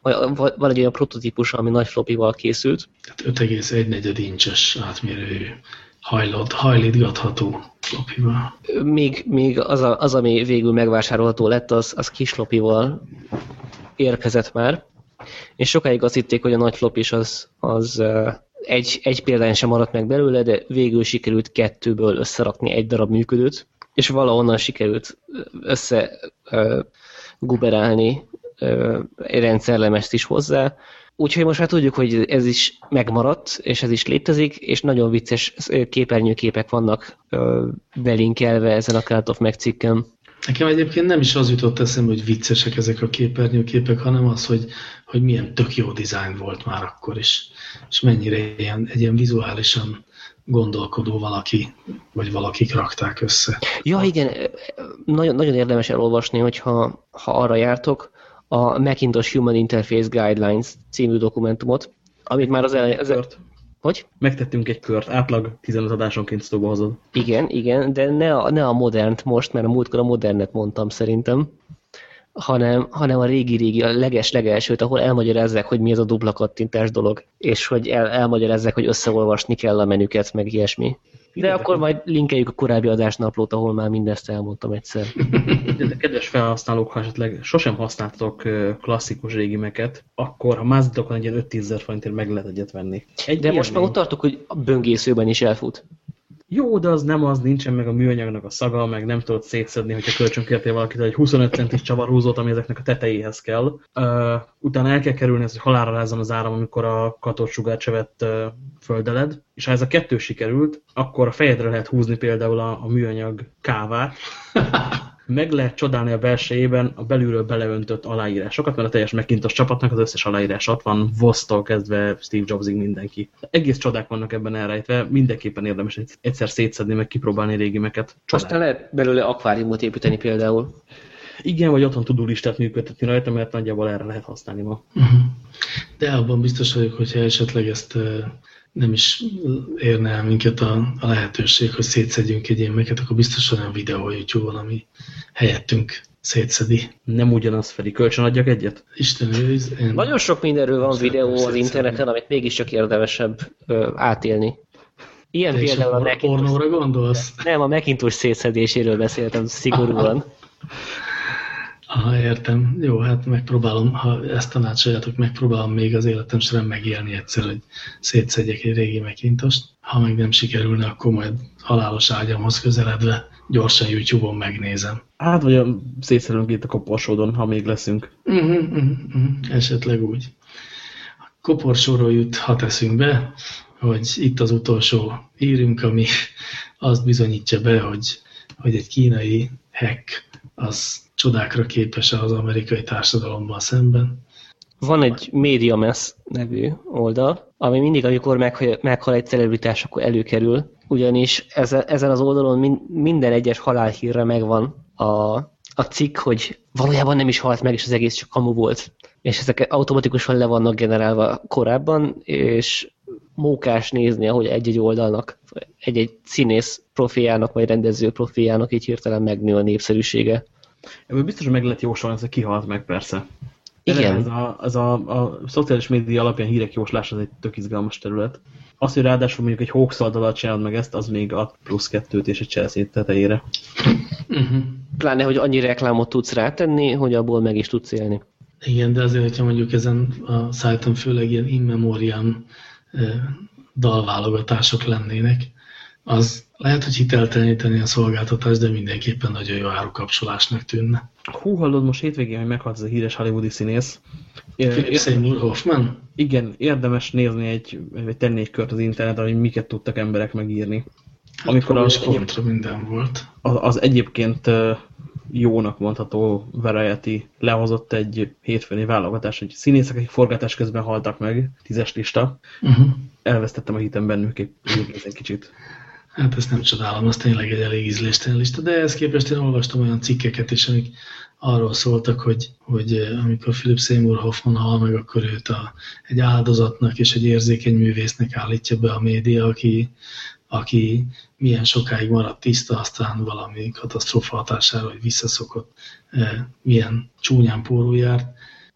van egy olyan prototípus, ami nagy flopival készült. Tehát 5,1 incses átmérőjű hajlott, hajlítgatható flopival. Még, még az, a, az, ami végül megvásárolható lett, az, az kis flopival érkezett már, és sokáig azt hitték, hogy a nagy flopis az, az egy, egy példány sem maradt meg belőle, de végül sikerült kettőből összerakni egy darab működőt, és valahonnan sikerült össze guberálni rendszerlemest is hozzá, Úgyhogy most már tudjuk, hogy ez is megmaradt, és ez is létezik, és nagyon vicces képernyőképek vannak belinkelve ezen a Cult of Meg cikkem. Nekem egyébként nem is az jutott eszembe, hogy viccesek ezek a képernyőképek, hanem az, hogy, hogy milyen tök jó dizájn volt már akkor is, és mennyire ilyen, egy ilyen vizuálisan gondolkodó valaki, vagy valakik rakták össze. Ja, igen, nagyon, nagyon érdemes elolvasni, hogyha ha arra jártok, a Macintosh Human Interface Guidelines című dokumentumot, amit már az elején... Kört. Hogy? Megtettünk egy kört, átlag 15 adásonként szóba hozod. Igen, igen, de ne a, ne a modernt most, mert a múltkor a modernet mondtam szerintem, hanem, hanem a régi-régi, a leges-legelsőt, ahol elmagyarázzák, hogy mi ez a dupla kattintás dolog, és hogy el, elmagyarázzák, hogy összeolvasni kell a menüket, meg ilyesmi. De akkor majd linkeljük a korábbi adásnaplót, ahol már mindezt elmondtam egyszer. De kedves felhasználók, ha esetleg sosem használtatok klasszikus régi meket, akkor ha mázitokon egy ilyen 5-10 ezer forintért meg lehet egyet venni. Egy De most már ott tartok, hogy a böngészőben is elfut. Jó, de az nem az, nincsen meg a műanyagnak a szaga, meg nem tudod szétszedni, hogyha kölcsönkértél valakit egy 25 centis csavarhúzót, ami ezeknek a tetejéhez kell. Uh, utána el kell kerülni, hogy halálra rázzon az áram, amikor a katócsugárcsevet uh, földeled, és ha ez a kettő sikerült, akkor a fejedre lehet húzni például a, a műanyag kávát, meg lehet csodálni a belsejében a belülről beleöntött aláírásokat, mert a teljes Macintosh csapatnak az összes aláírás ott van, Vosztól kezdve Steve Jobsig mindenki. Egész csodák vannak ebben elrejtve, mindenképpen érdemes egyszer szétszedni, meg kipróbálni régi meket. Aztán lehet belőle akváriumot építeni például. Igen, vagy otthon tudó listát működtetni rajta, mert nagyjából erre lehet használni ma. De abban biztos vagyok, hogyha esetleg ezt nem is érne el minket a, a lehetőség, hogy szétszedjünk egy ilyeneket, akkor biztos olyan videó a YouTube-on, ami helyettünk szétszedi. Nem ugyanaz, Feri. Kölcsön adjak egyet? Isten őriz. Én Nagyon sok mindenről van videó az interneten, amit mégiscsak érdemesebb ö, átélni. Ilyen Te például a, a Macintosh... Gondolsz? Nem, a Macintosh szétszedéséről beszéltem szigorúan. Aha, értem. Jó, hát megpróbálom, ha ezt tanácsoljátok, megpróbálom még az életem során megélni egyszer, hogy szétszedjek egy régi megintost. Ha meg nem sikerülne, akkor majd halálos ágyamhoz közeledve gyorsan YouTube-on megnézem. Hát, vagy szétszerülünk itt a koporsódon, ha még leszünk. Uh -huh, uh -huh, esetleg úgy. A koporsóról jut, ha teszünk be, hogy itt az utolsó írünk, ami azt bizonyítja be, hogy, hogy egy kínai hack az csodákra képes az amerikai társadalomban szemben. Van egy MediaMess nevű oldal, ami mindig, amikor meghal egy celebritás, akkor előkerül, ugyanis ezen az oldalon minden egyes halálhírre megvan a, a cikk, hogy valójában nem is halt meg, és az egész csak kamu volt. És ezek automatikusan le vannak generálva korábban, és mókás nézni, ahogy egy-egy oldalnak, egy-egy színész profiának, vagy rendező profiának így hirtelen megnő a népszerűsége. Ebből biztos, hogy meg lehet jósolni, hogy kihalt meg persze. Igen. Ez a, ez a, a szociális média alapján hírek jóslás az egy tök izgalmas terület. Az, hogy ráadásul mondjuk egy hoax alatt csinálod meg ezt, az még a plusz kettőt és egy cselszét tetejére. Uh -huh. Pláne, hogy annyi reklámot tudsz rátenni, hogy abból meg is tudsz élni. Igen, de azért, hogyha mondjuk ezen a szájton főleg ilyen in memoriam dalválogatások lennének, az lehet, hogy hitelteleníteni a szolgáltatást, de mindenképpen nagyon jó árukapcsolásnak tűnne. Hú, hallod, most hétvégén, hogy meghalt ez a híres hollywoodi színész. Philip Seymour Hoffman? Igen, érdemes nézni egy, vagy tenni egy kört az interneten, hogy miket tudtak emberek megírni. Hát Amikor az, kontra minden volt. Az, az egyébként jónak mondható Variety lehozott egy hétfőni válogatás, hogy színészek, akik forgatás közben haltak meg, tízes lista. Uh -huh. Elvesztettem a hitem bennük egy, egy kicsit. Hát ezt nem csodálom, az tényleg egy elég ízléstelen lista, de ehhez képest én olvastam olyan cikkeket is, amik arról szóltak, hogy, hogy amikor Philip Seymour Hoffman hal meg, akkor őt a, egy áldozatnak és egy érzékeny művésznek állítja be a média, aki, aki milyen sokáig maradt tiszta, aztán valami katasztrófa hatására, hogy visszaszokott, milyen csúnyán pórul járt,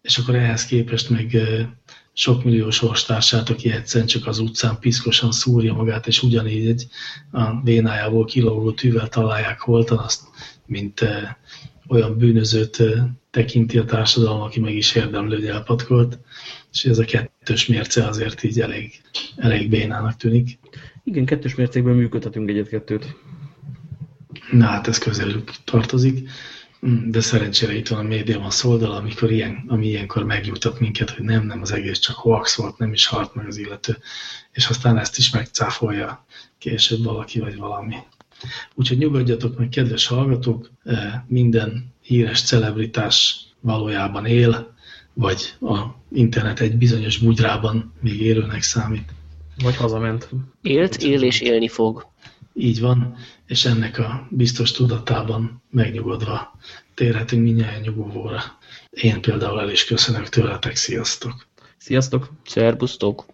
és akkor ehhez képest meg sok millió sorstársát, aki egyszerűen csak az utcán piszkosan szúrja magát, és ugyanígy egy a vénájából kilógó tűvel találják holtan, azt, mint e, olyan bűnözőt e, tekinti a társadalom, aki meg is érdemlő, hogy elpatkolt, és ez a kettős mérce azért így elég, elég bénának tűnik. Igen, kettős mércékben működhetünk egyet-kettőt. Na hát ez közelük tartozik. Mm, De szerencsére itt van a médium oldala, amikor ilyen, ami ilyenkor megnyugtat minket, hogy nem, nem, az egész csak hoax volt, nem is halt meg az illető, és aztán ezt is megcáfolja később valaki vagy valami. Úgyhogy nyugodjatok meg, kedves hallgatók, eh, minden híres celebritás valójában él, vagy a internet egy bizonyos bugyrában még élőnek számít. Vagy hazament. Élt, él és élni fog. Így van, és ennek a biztos tudatában megnyugodva térhetünk mindjárt nyugovóra. Én például el is köszönök tőletek, sziasztok! Sziasztok! Szerbusztok!